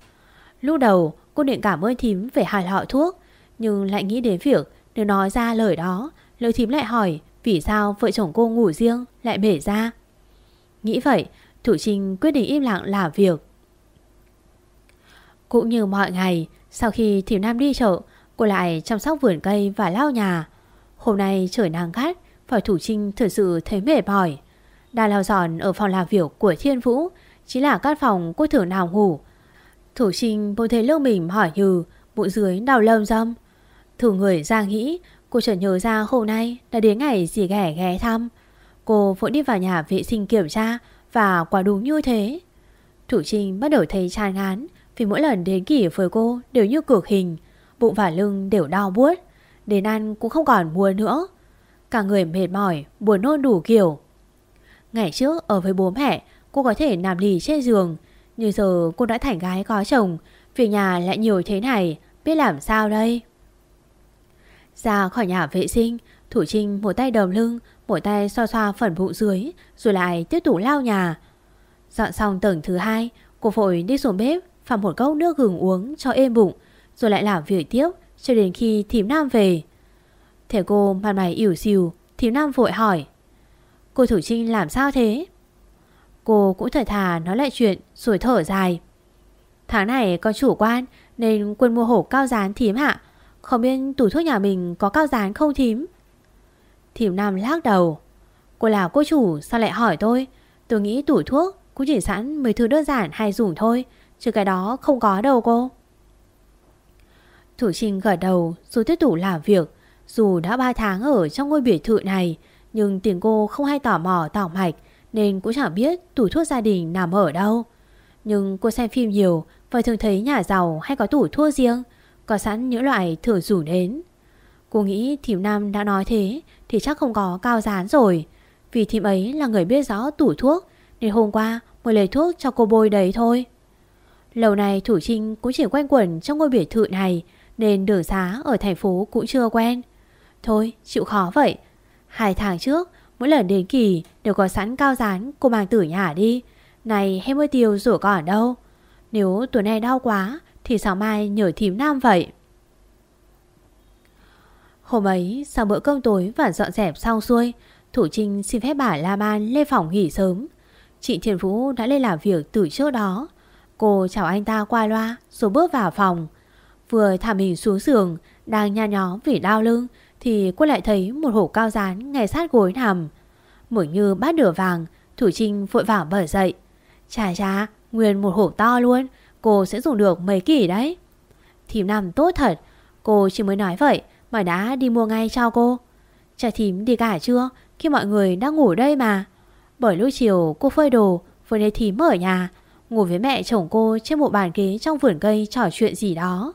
Lúc đầu, cô định cảm ơn thím về hài lọ thuốc, Nhưng lại nghĩ đến việc Nếu nói ra lời đó, Lời thím lại hỏi Vì sao vợ chồng cô ngủ riêng, lại bể ra. Nghĩ vậy, Thủ Trinh quyết định im lặng làm việc. Cũng như mọi ngày, Sau khi thím Nam đi chợ, Cô lại chăm sóc vườn cây và lau nhà. Hôm nay trời nắng gắt, Phải Thủ Trinh thật sự thấy mệt mỏi. Đà lao giòn ở phòng làm việc của Thiên Vũ, Chính là căn phòng cô thường nào ngủ. Thủ Trinh bỗng thấy lưng mình hỏi như Bụng dưới đau lâm dâm Thử người ra nghĩ, Cô chợt nhớ ra hôm nay đã đến ngày dì ghẻ ghé thăm. Cô vội đi vào nhà vệ sinh kiểm tra Và quả đúng như thế. Thủ Trinh bắt đầu thấy chán ngán Vì mỗi lần đến kỷ với cô đều như cực hình, Bụng và lưng đều đau buốt, Đến ăn cũng không còn mua nữa. Cả người mệt mỏi, Buồn nôn đủ kiểu. Ngày trước ở với bố mẹ Cô có thể nằm lì trên giường Nhưng giờ cô đã thành gái có chồng Việc nhà lại nhiều thế này Biết làm sao đây Ra khỏi nhà vệ sinh Thủ Trinh một tay đầm lưng Một tay xoa xoa phần bụng dưới Rồi lại tiếp tục lao nhà Dọn xong tầng thứ hai Cô vội đi xuống bếp Pha một cốc nước gừng uống cho êm bụng Rồi lại làm việc tiếp cho đến khi thím Nam về. Thế cô mặt mày ỉu xìu, thím Nam vội hỏi. Cô Thủ Trinh làm sao thế? Cô cũng thở thà nói lại chuyện rồi thở dài. Tháng này có chủ quan nên quân mua hổ cao dán thím hạ. Không biết tủ thuốc nhà mình có cao dán không thím? Thím Nam lắc đầu. Cô là cô chủ sao lại hỏi tôi? Tôi nghĩ tủ thuốc cũng chỉ sẵn mấy thứ đơn giản hay dùng thôi. Chứ cái đó không có đâu cô. Thủ Trinh gật đầu rồi tiếp tục làm việc. Dù đã 3 tháng ở trong ngôi biệt thự này, nhưng tiền cô không hay tỏ mò tỏ mạch nên cũng chẳng biết tủ thuốc gia đình nằm ở đâu. Nhưng cô xem phim nhiều và thường thấy nhà giàu hay có tủ thuốc riêng, có sẵn những loại thường rủ đến. Cô nghĩ thím Nam đã nói thế thì chắc không có cao dán rồi. Vì thím ấy là người biết rõ tủ thuốc nên hôm qua mới lấy thuốc cho cô bôi đấy thôi. Lâu nay Thủ Trinh cũng chỉ quanh quẩn trong ngôi biệt thự này Nên đường xá ở thành phố cũng chưa quen Thôi chịu khó vậy Hai tháng trước, Mỗi lần đến kỳ đều có sẵn cao rán Cô mang tử nhà đi. Này, hay mới tiêu rủa còn ở đâu? Nếu tuổi này đau quá, Thì sáng mai nhờ thím nam vậy? Hôm ấy, sau bữa cơm tối và dọn dẹp xong xuôi, Thủ Trinh xin phép bà La Ban lên phòng nghỉ sớm. Chị Thiền Vũ đã lên làm việc từ trước đó. Cô chào anh ta qua loa, rồi bước vào phòng. Vừa thả mình xuống giường, Đang nha nhó vì đau lưng thì cô lại thấy một hổ cao rán ngay sát gối nằm. Mở như bát đửa vàng, Thủ Trinh vội vàng bở dậy. Chà chà, Nguyên một hổ to luôn, Cô sẽ dùng được mấy kỷ đấy? Thím nằm tốt thật, Cô chỉ mới nói vậy mà đã đi mua ngay cho cô. Chà thím đi cả chưa? Khi mọi người đang ngủ đây mà. Bởi lúc chiều, cô phơi đồ, Vừa thấy thím ở nhà, Ngủ với mẹ chồng cô trên một bàn ghế trong vườn cây trò chuyện gì đó.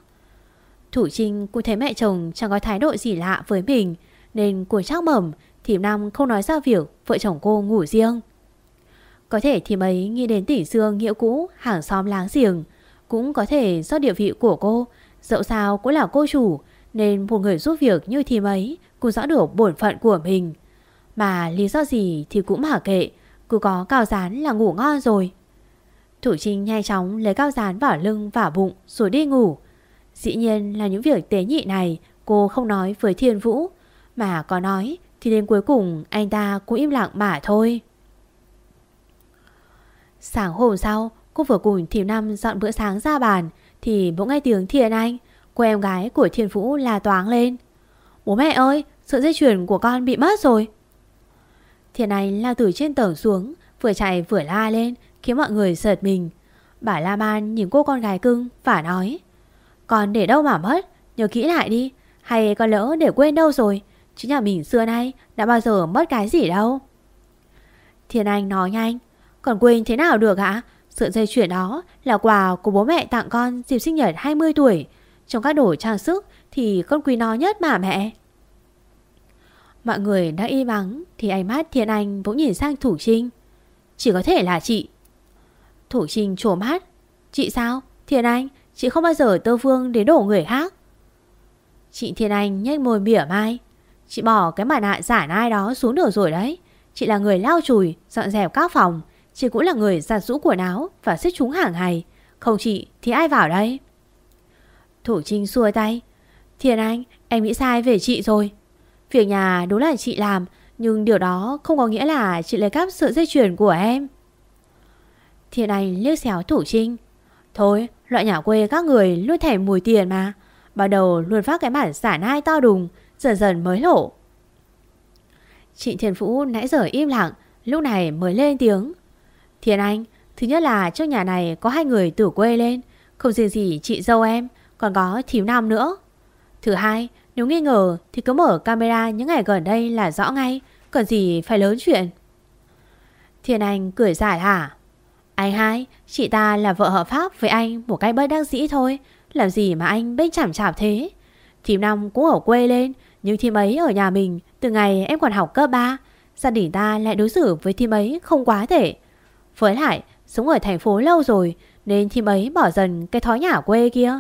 Thủ Trinh cũng thấy mẹ chồng chẳng có thái độ gì lạ với mình, Nên cô chắc mẩm Thím Năm không nói ra việc vợ chồng cô ngủ riêng. Có thể thím ấy nghĩ đến tỷ dương nghĩa cũ, hàng xóm láng giềng, Cũng có thể do địa vị của cô, Dẫu sao cũng là cô chủ, Nên một người giúp việc như thím ấy Cũng rõ được bổn phận của mình. Mà lý do gì thì cũng hả kệ, Cứ có cao rán là ngủ ngon rồi. Thủ Trinh nhanh chóng lấy cao rán vào lưng và bụng rồi đi ngủ. Dĩ nhiên là những việc tế nhị này cô không nói với Thiên Vũ. Mà có nói thì đến cuối cùng anh ta cũng im lặng mà thôi. Sáng hôm sau, cô vừa cùng Thiều Năm dọn bữa sáng ra bàn thì bỗng nghe tiếng Thiền Anh, cô em gái của Thiên Vũ là toáng lên. Bố mẹ ơi, sợi dây chuyền của con bị mất rồi. Thiền Anh lao từ trên tầng xuống, vừa chạy vừa la lên khiến mọi người giật mình. Bà La Man nhìn cô con gái cưng và nói còn để đâu mà mất, nhớ kỹ lại đi, hay con lỡ để quên đâu rồi, chứ nhà mình xưa nay đã bao giờ mất cái gì đâu. Thiên Anh nói nhanh, còn quên thế nào được ạ? Sợi dây chuyền đó là quà của bố mẹ tặng con dịp sinh nhật 20 tuổi. Trong các đồ trang sức thì con quý nó nhất mà mẹ. Mọi người đã im ắng thì ánh mắt Thiên Anh bỗng nhìn sang Thủ Trinh. Chỉ có thể là chị Thủ Trinh trồm mắt Chị sao? Thiên Anh Chị không bao giờ tơ vương đến đổ người khác. Chị Thiên Anh nhếch môi mỉa mai. Chị bỏ cái mặt nạ giả ai đó xuống được rồi đấy. Chị là người lau chùi, Dọn dẹp các phòng. Chị cũng là người giặt rũ quần áo Và xếp chúng hàng ngày. Không chị thì ai vào đây? Thủ Trinh xua tay. Thiên Anh, em nghĩ sai về chị rồi. Việc nhà đúng là chị làm, Nhưng điều đó không có nghĩa là chị lấy cắp sợi dây chuyền của em. Thiên Anh liếc xéo Thủ Trinh. Thôi loại nhà quê các người luôn thèm mùi tiền mà. Bắt đầu luôn phát cái bản xả nai to đùng, Dần dần mới lộ. Chị Thiên Phú nãy giờ im lặng, Lúc này mới lên tiếng. Thiên Anh, Thứ nhất là trong nhà này có hai người từ quê lên. Không riêng gì chị dâu em, Còn có thiếu nam nữa. Thứ hai, nếu nghi ngờ thì cứ mở camera những ngày gần đây là rõ ngay, Cần gì phải lớn chuyện. Thiên Anh cười giải hả? Anh hai, chị ta là vợ hợp pháp với anh một cái bất đắc dĩ thôi. Làm gì mà anh bênh chảm chảm thế? Thím năm cũng ở quê lên, nhưng thím ấy ở nhà mình từ ngày em còn học cấp 3. Gia đình ta lại đối xử với thím ấy không quá thể. Với lại, sống ở thành phố lâu rồi nên thím ấy bỏ dần cái thói nhà quê kia.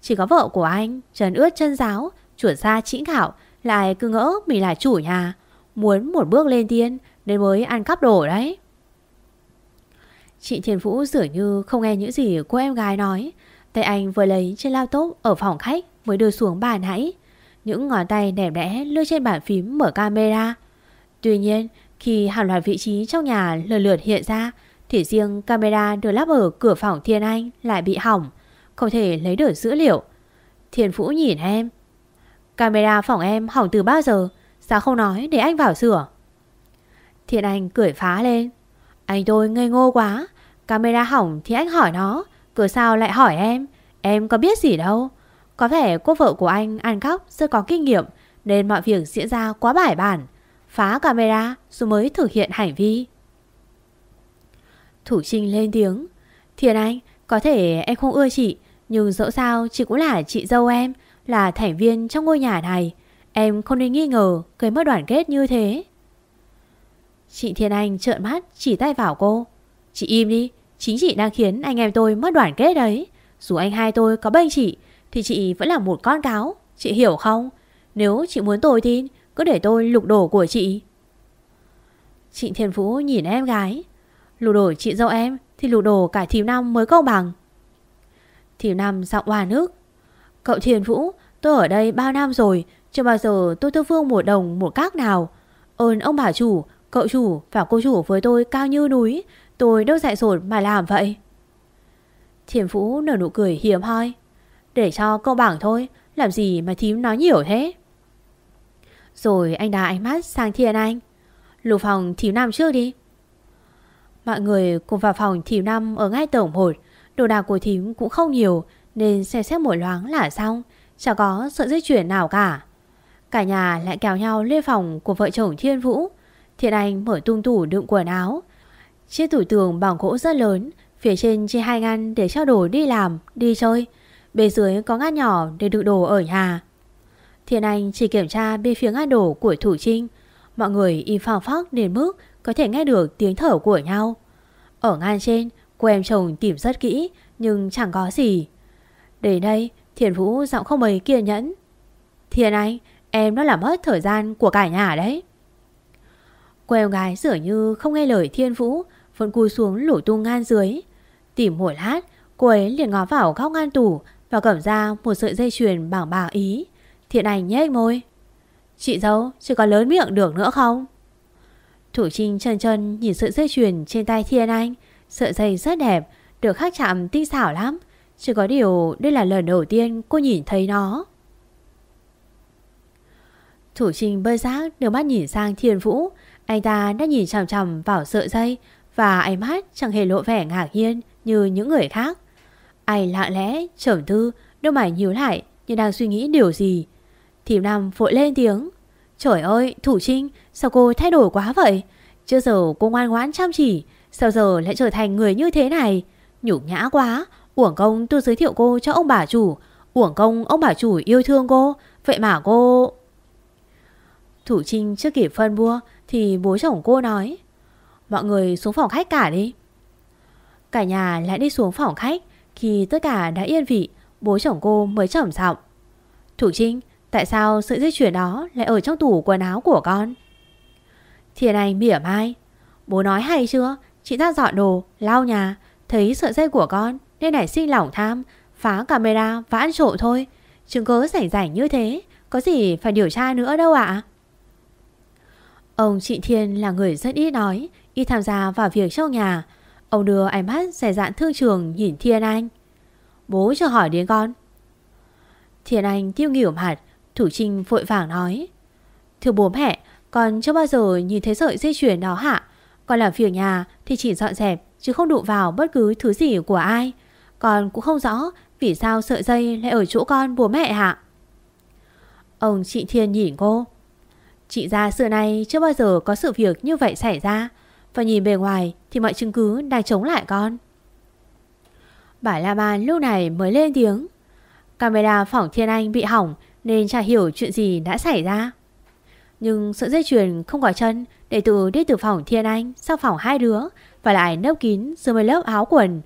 Chỉ có vợ của anh, trần ướt chân giáo, chuột xa chĩnh khảo, lại cứ ngỡ mình là chủ nhà. Muốn một bước lên tiên nên mới ăn cắp đồ đấy. Chị Thiên Vũ dường như không nghe những gì cô em gái nói. Tay anh vừa lấy trên laptop ở phòng khách mới đưa xuống bàn hãy. Những ngón tay đẹp đẽ lướt trên bàn phím mở camera. Tuy nhiên, khi hàng loạt vị trí trong nhà lần lượt hiện ra, thì riêng camera được lắp ở cửa phòng Thiên Anh lại bị hỏng, không thể lấy được dữ liệu. Thiên Vũ nhìn em. Camera phòng em hỏng từ bao giờ? Sao không nói để anh vào sửa? Thiên Anh cười phá lên. Anh tôi ngây ngô quá. Camera hỏng thì anh hỏi nó. Cửa sao lại hỏi em? Em có biết gì đâu. Có vẻ cô vợ của anh ăn cắp rất có kinh nghiệm, Nên mọi việc diễn ra quá bài bản. Phá camera rồi mới thực hiện hành vi. Thủ Trinh lên tiếng. Thiền Anh, Có thể em không ưa chị, Nhưng dẫu sao chị cũng là chị dâu em, Là thành viên trong ngôi nhà này. Em không nên nghi ngờ, Gây mất đoàn kết như thế. Chị Thiên Anh trợn mắt, chỉ tay vào cô. Chị im đi, Chính chị đang khiến anh em tôi mất đoàn kết đấy. Dù anh hai tôi có bênh chị, Thì chị vẫn là một con cáo. Chị hiểu không? Nếu chị muốn tôi tin, Cứ để tôi lục đổ của chị. Trịnh Thiên Phú nhìn em gái. Lục đổ chị dâu em, Thì lục đổ cả thím năm mới công bằng. Thím năm giọng hòa nước. Cậu Thiên Vũ Tôi ở đây bao năm rồi, Chưa bao giờ tôi tư phương một đồng một các nào. Ơn ông bà chủ Cậu chủ và cô chủ với tôi cao như núi, Tôi đâu dạy dột mà làm vậy? Thiên Phú nở nụ cười hiếm hoi. Để cho câu bảng thôi, Làm gì mà thím nói nhiều thế? Rồi anh đá ánh mắt sang Thiên Anh. Lục phòng thím năm trước đi. Mọi người cùng vào phòng thím năm Ở ngay tổng một. Đồ đạc của thím cũng không nhiều, Nên xem xét một loáng là xong. Chẳng có sợ dây chuyển nào cả. Cả nhà lại kéo nhau lên phòng của vợ chồng Thiên Vũ. Thiện Anh mở tung tủ đựng quần áo. Chiếc tủ tường bằng gỗ rất lớn Phía trên chia hai ngăn để cho đồ đi làm, đi chơi. Bên dưới có ngăn nhỏ để đựng đồ ở nhà. Thiện Anh chỉ kiểm tra bên phía ngăn đồ của Thủ Trinh. Mọi người im phẳng phắc đến mức có thể nghe được tiếng thở của nhau. Ở ngăn trên, cô em chồng tìm rất kỹ nhưng chẳng có gì. Đến đây, Thiền Vũ giọng không mấy kiên nhẫn. Thiền Anh, em đã làm mất thời gian của cả nhà đấy. Cô gái dường như không nghe lời Thiên Vũ, Vẫn cúi xuống lủ tung ngan dưới. Tìm một lát, Cô ấy liền ngó vào góc ngăn tủ Và cầm ra một sợi dây chuyền bằng bảng ý. Thiện Anh nhếch môi. Chị dâu chưa có lớn miệng được nữa không? Thủ Trinh chân chân nhìn sợi dây chuyền trên tay Thiên Anh. Sợi dây rất đẹp, Được khắc chạm tinh xảo lắm. Chỉ có điều đây là lần đầu tiên cô nhìn thấy nó. Thủ Trinh bơi giác đưa mắt nhìn sang Thiên Vũ. Anh ta đã nhìn chằm chằm vào sợi dây Và ánh mắt chẳng hề lộ vẻ ngạc nhiên như những người khác. Anh lạ lẽ, trầm tư, đôi mày nhíu lại như đang suy nghĩ điều gì. Thím Nam vội lên tiếng. Trời ơi, Thủ Trinh, sao cô thay đổi quá vậy? Chưa giờ cô ngoan ngoãn chăm chỉ Sao giờ lại trở thành người như thế này? Nhục nhã quá Uổng công tôi giới thiệu cô cho ông bà chủ. Uổng công ông bà chủ yêu thương cô Vậy mà cô... Thủ Trinh chưa kịp phân bua thì bố chồng cô nói Mọi người xuống phòng khách cả đi. Cả nhà lại đi xuống phòng khách Khi tất cả đã yên vị Bố chồng cô mới trầm giọng Thủ Trinh Tại sao sợi dây chuyền đó lại ở trong tủ quần áo của con? Thiền Anh mỉa mai Bố nói hay chưa? Chị ta dọn đồ, lau nhà Thấy sợi dây của con Nên nảy sinh lòng tham Phá camera và ăn trộm thôi. Chứng cứ rảnh rảnh như thế Có gì phải điều tra nữa đâu ạ. Ông Trịnh Thiên là người rất ít nói, Ít tham gia vào việc trong nhà. Ông đưa ánh mắt rẻ dạn thương trường nhìn Thiên Anh. Bố cho hỏi đến con. Thiên Anh tiêu nghỉu mặt, Thủ Trinh vội vàng nói. Thưa bố mẹ, Con chưa bao giờ nhìn thấy sợi dây chuyền đó hả? Con làm việc nhà thì chỉ dọn dẹp, Chứ không đụng vào bất cứ thứ gì của ai. Con cũng không rõ Vì sao sợi dây lại ở chỗ con bố mẹ hả? Ông chị Thiên nhìn cô. Chị ra xưa nay chưa bao giờ có sự việc như vậy xảy ra. Và nhìn bề ngoài thì mọi chứng cứ đang chống lại con. Bà La Ban lúc này mới lên tiếng. Camera phỏng Thiên Anh bị hỏng Nên chả hiểu chuyện gì đã xảy ra. Nhưng sợi dây chuyền không có chân Để tự đi từ phòng Thiên Anh Sang phòng hai đứa Và lại nấp kín dưới mấy lớp áo quần.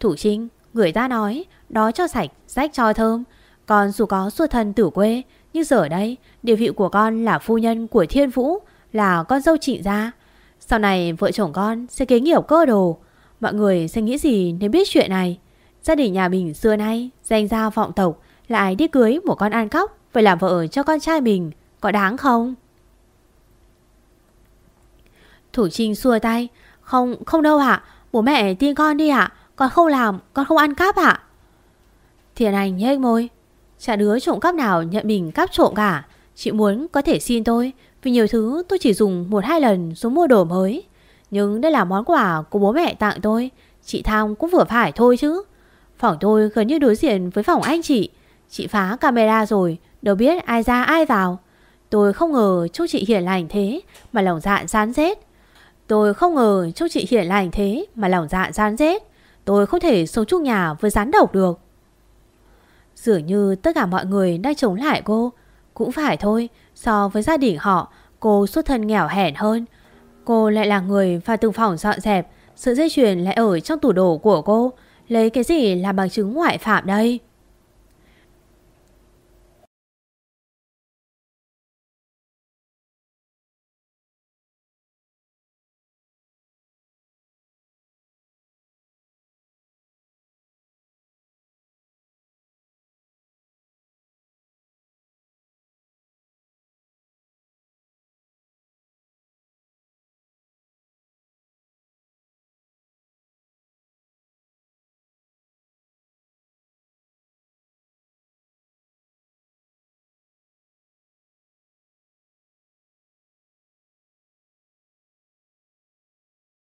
Thủ Trinh Người ta nói Đó cho sạch, rách cho thơm Còn dù có suốt thân tử quê nhưng giờ đây Địa vị của con là phu nhân của Thiên Vũ Là con dâu chị gia Sau này vợ chồng con sẽ kế nghiệp cơ đồ. Mọi người sẽ nghĩ gì nếu biết chuyện này? Gia đình nhà mình xưa nay Danh gia vọng tộc Lại đi cưới một con ăn cóc Phải làm vợ cho con trai mình Có đáng không? Thủ Trinh xua tay. Không, không đâu ạ. Bố mẹ tin con đi ạ. Con không làm, con không ăn cắp ạ. Thiền Anh nhếch môi. Chả đứa trộm cắp nào nhận mình cắp trộm cả. Chị muốn có thể xin tôi, Vì nhiều thứ tôi chỉ dùng một hai lần xuống mua đồ mới. Nhưng đây là món quà của bố mẹ tặng tôi. Chị tham cũng vừa phải thôi chứ. Phòng tôi gần như đối diện với phòng anh chị. Chị phá camera rồi, Đâu biết ai ra ai vào. Tôi không ngờ chú chị hiền lành thế Mà lòng dạ gian rết Tôi không ngờ chú chị hiền lành thế Mà lòng dạ gian rết Tôi không thể sống chung nhà với rắn độc được. Dường như tất cả mọi người đang chống lại cô. Cũng phải thôi, So với gia đình họ, Cô xuất thân nghèo hèn hơn. Cô lại là người phải từng phòng dọn dẹp sự dây chuyền lại ở trong tủ đồ của cô. Lấy cái gì làm bằng chứng ngoại phạm đây?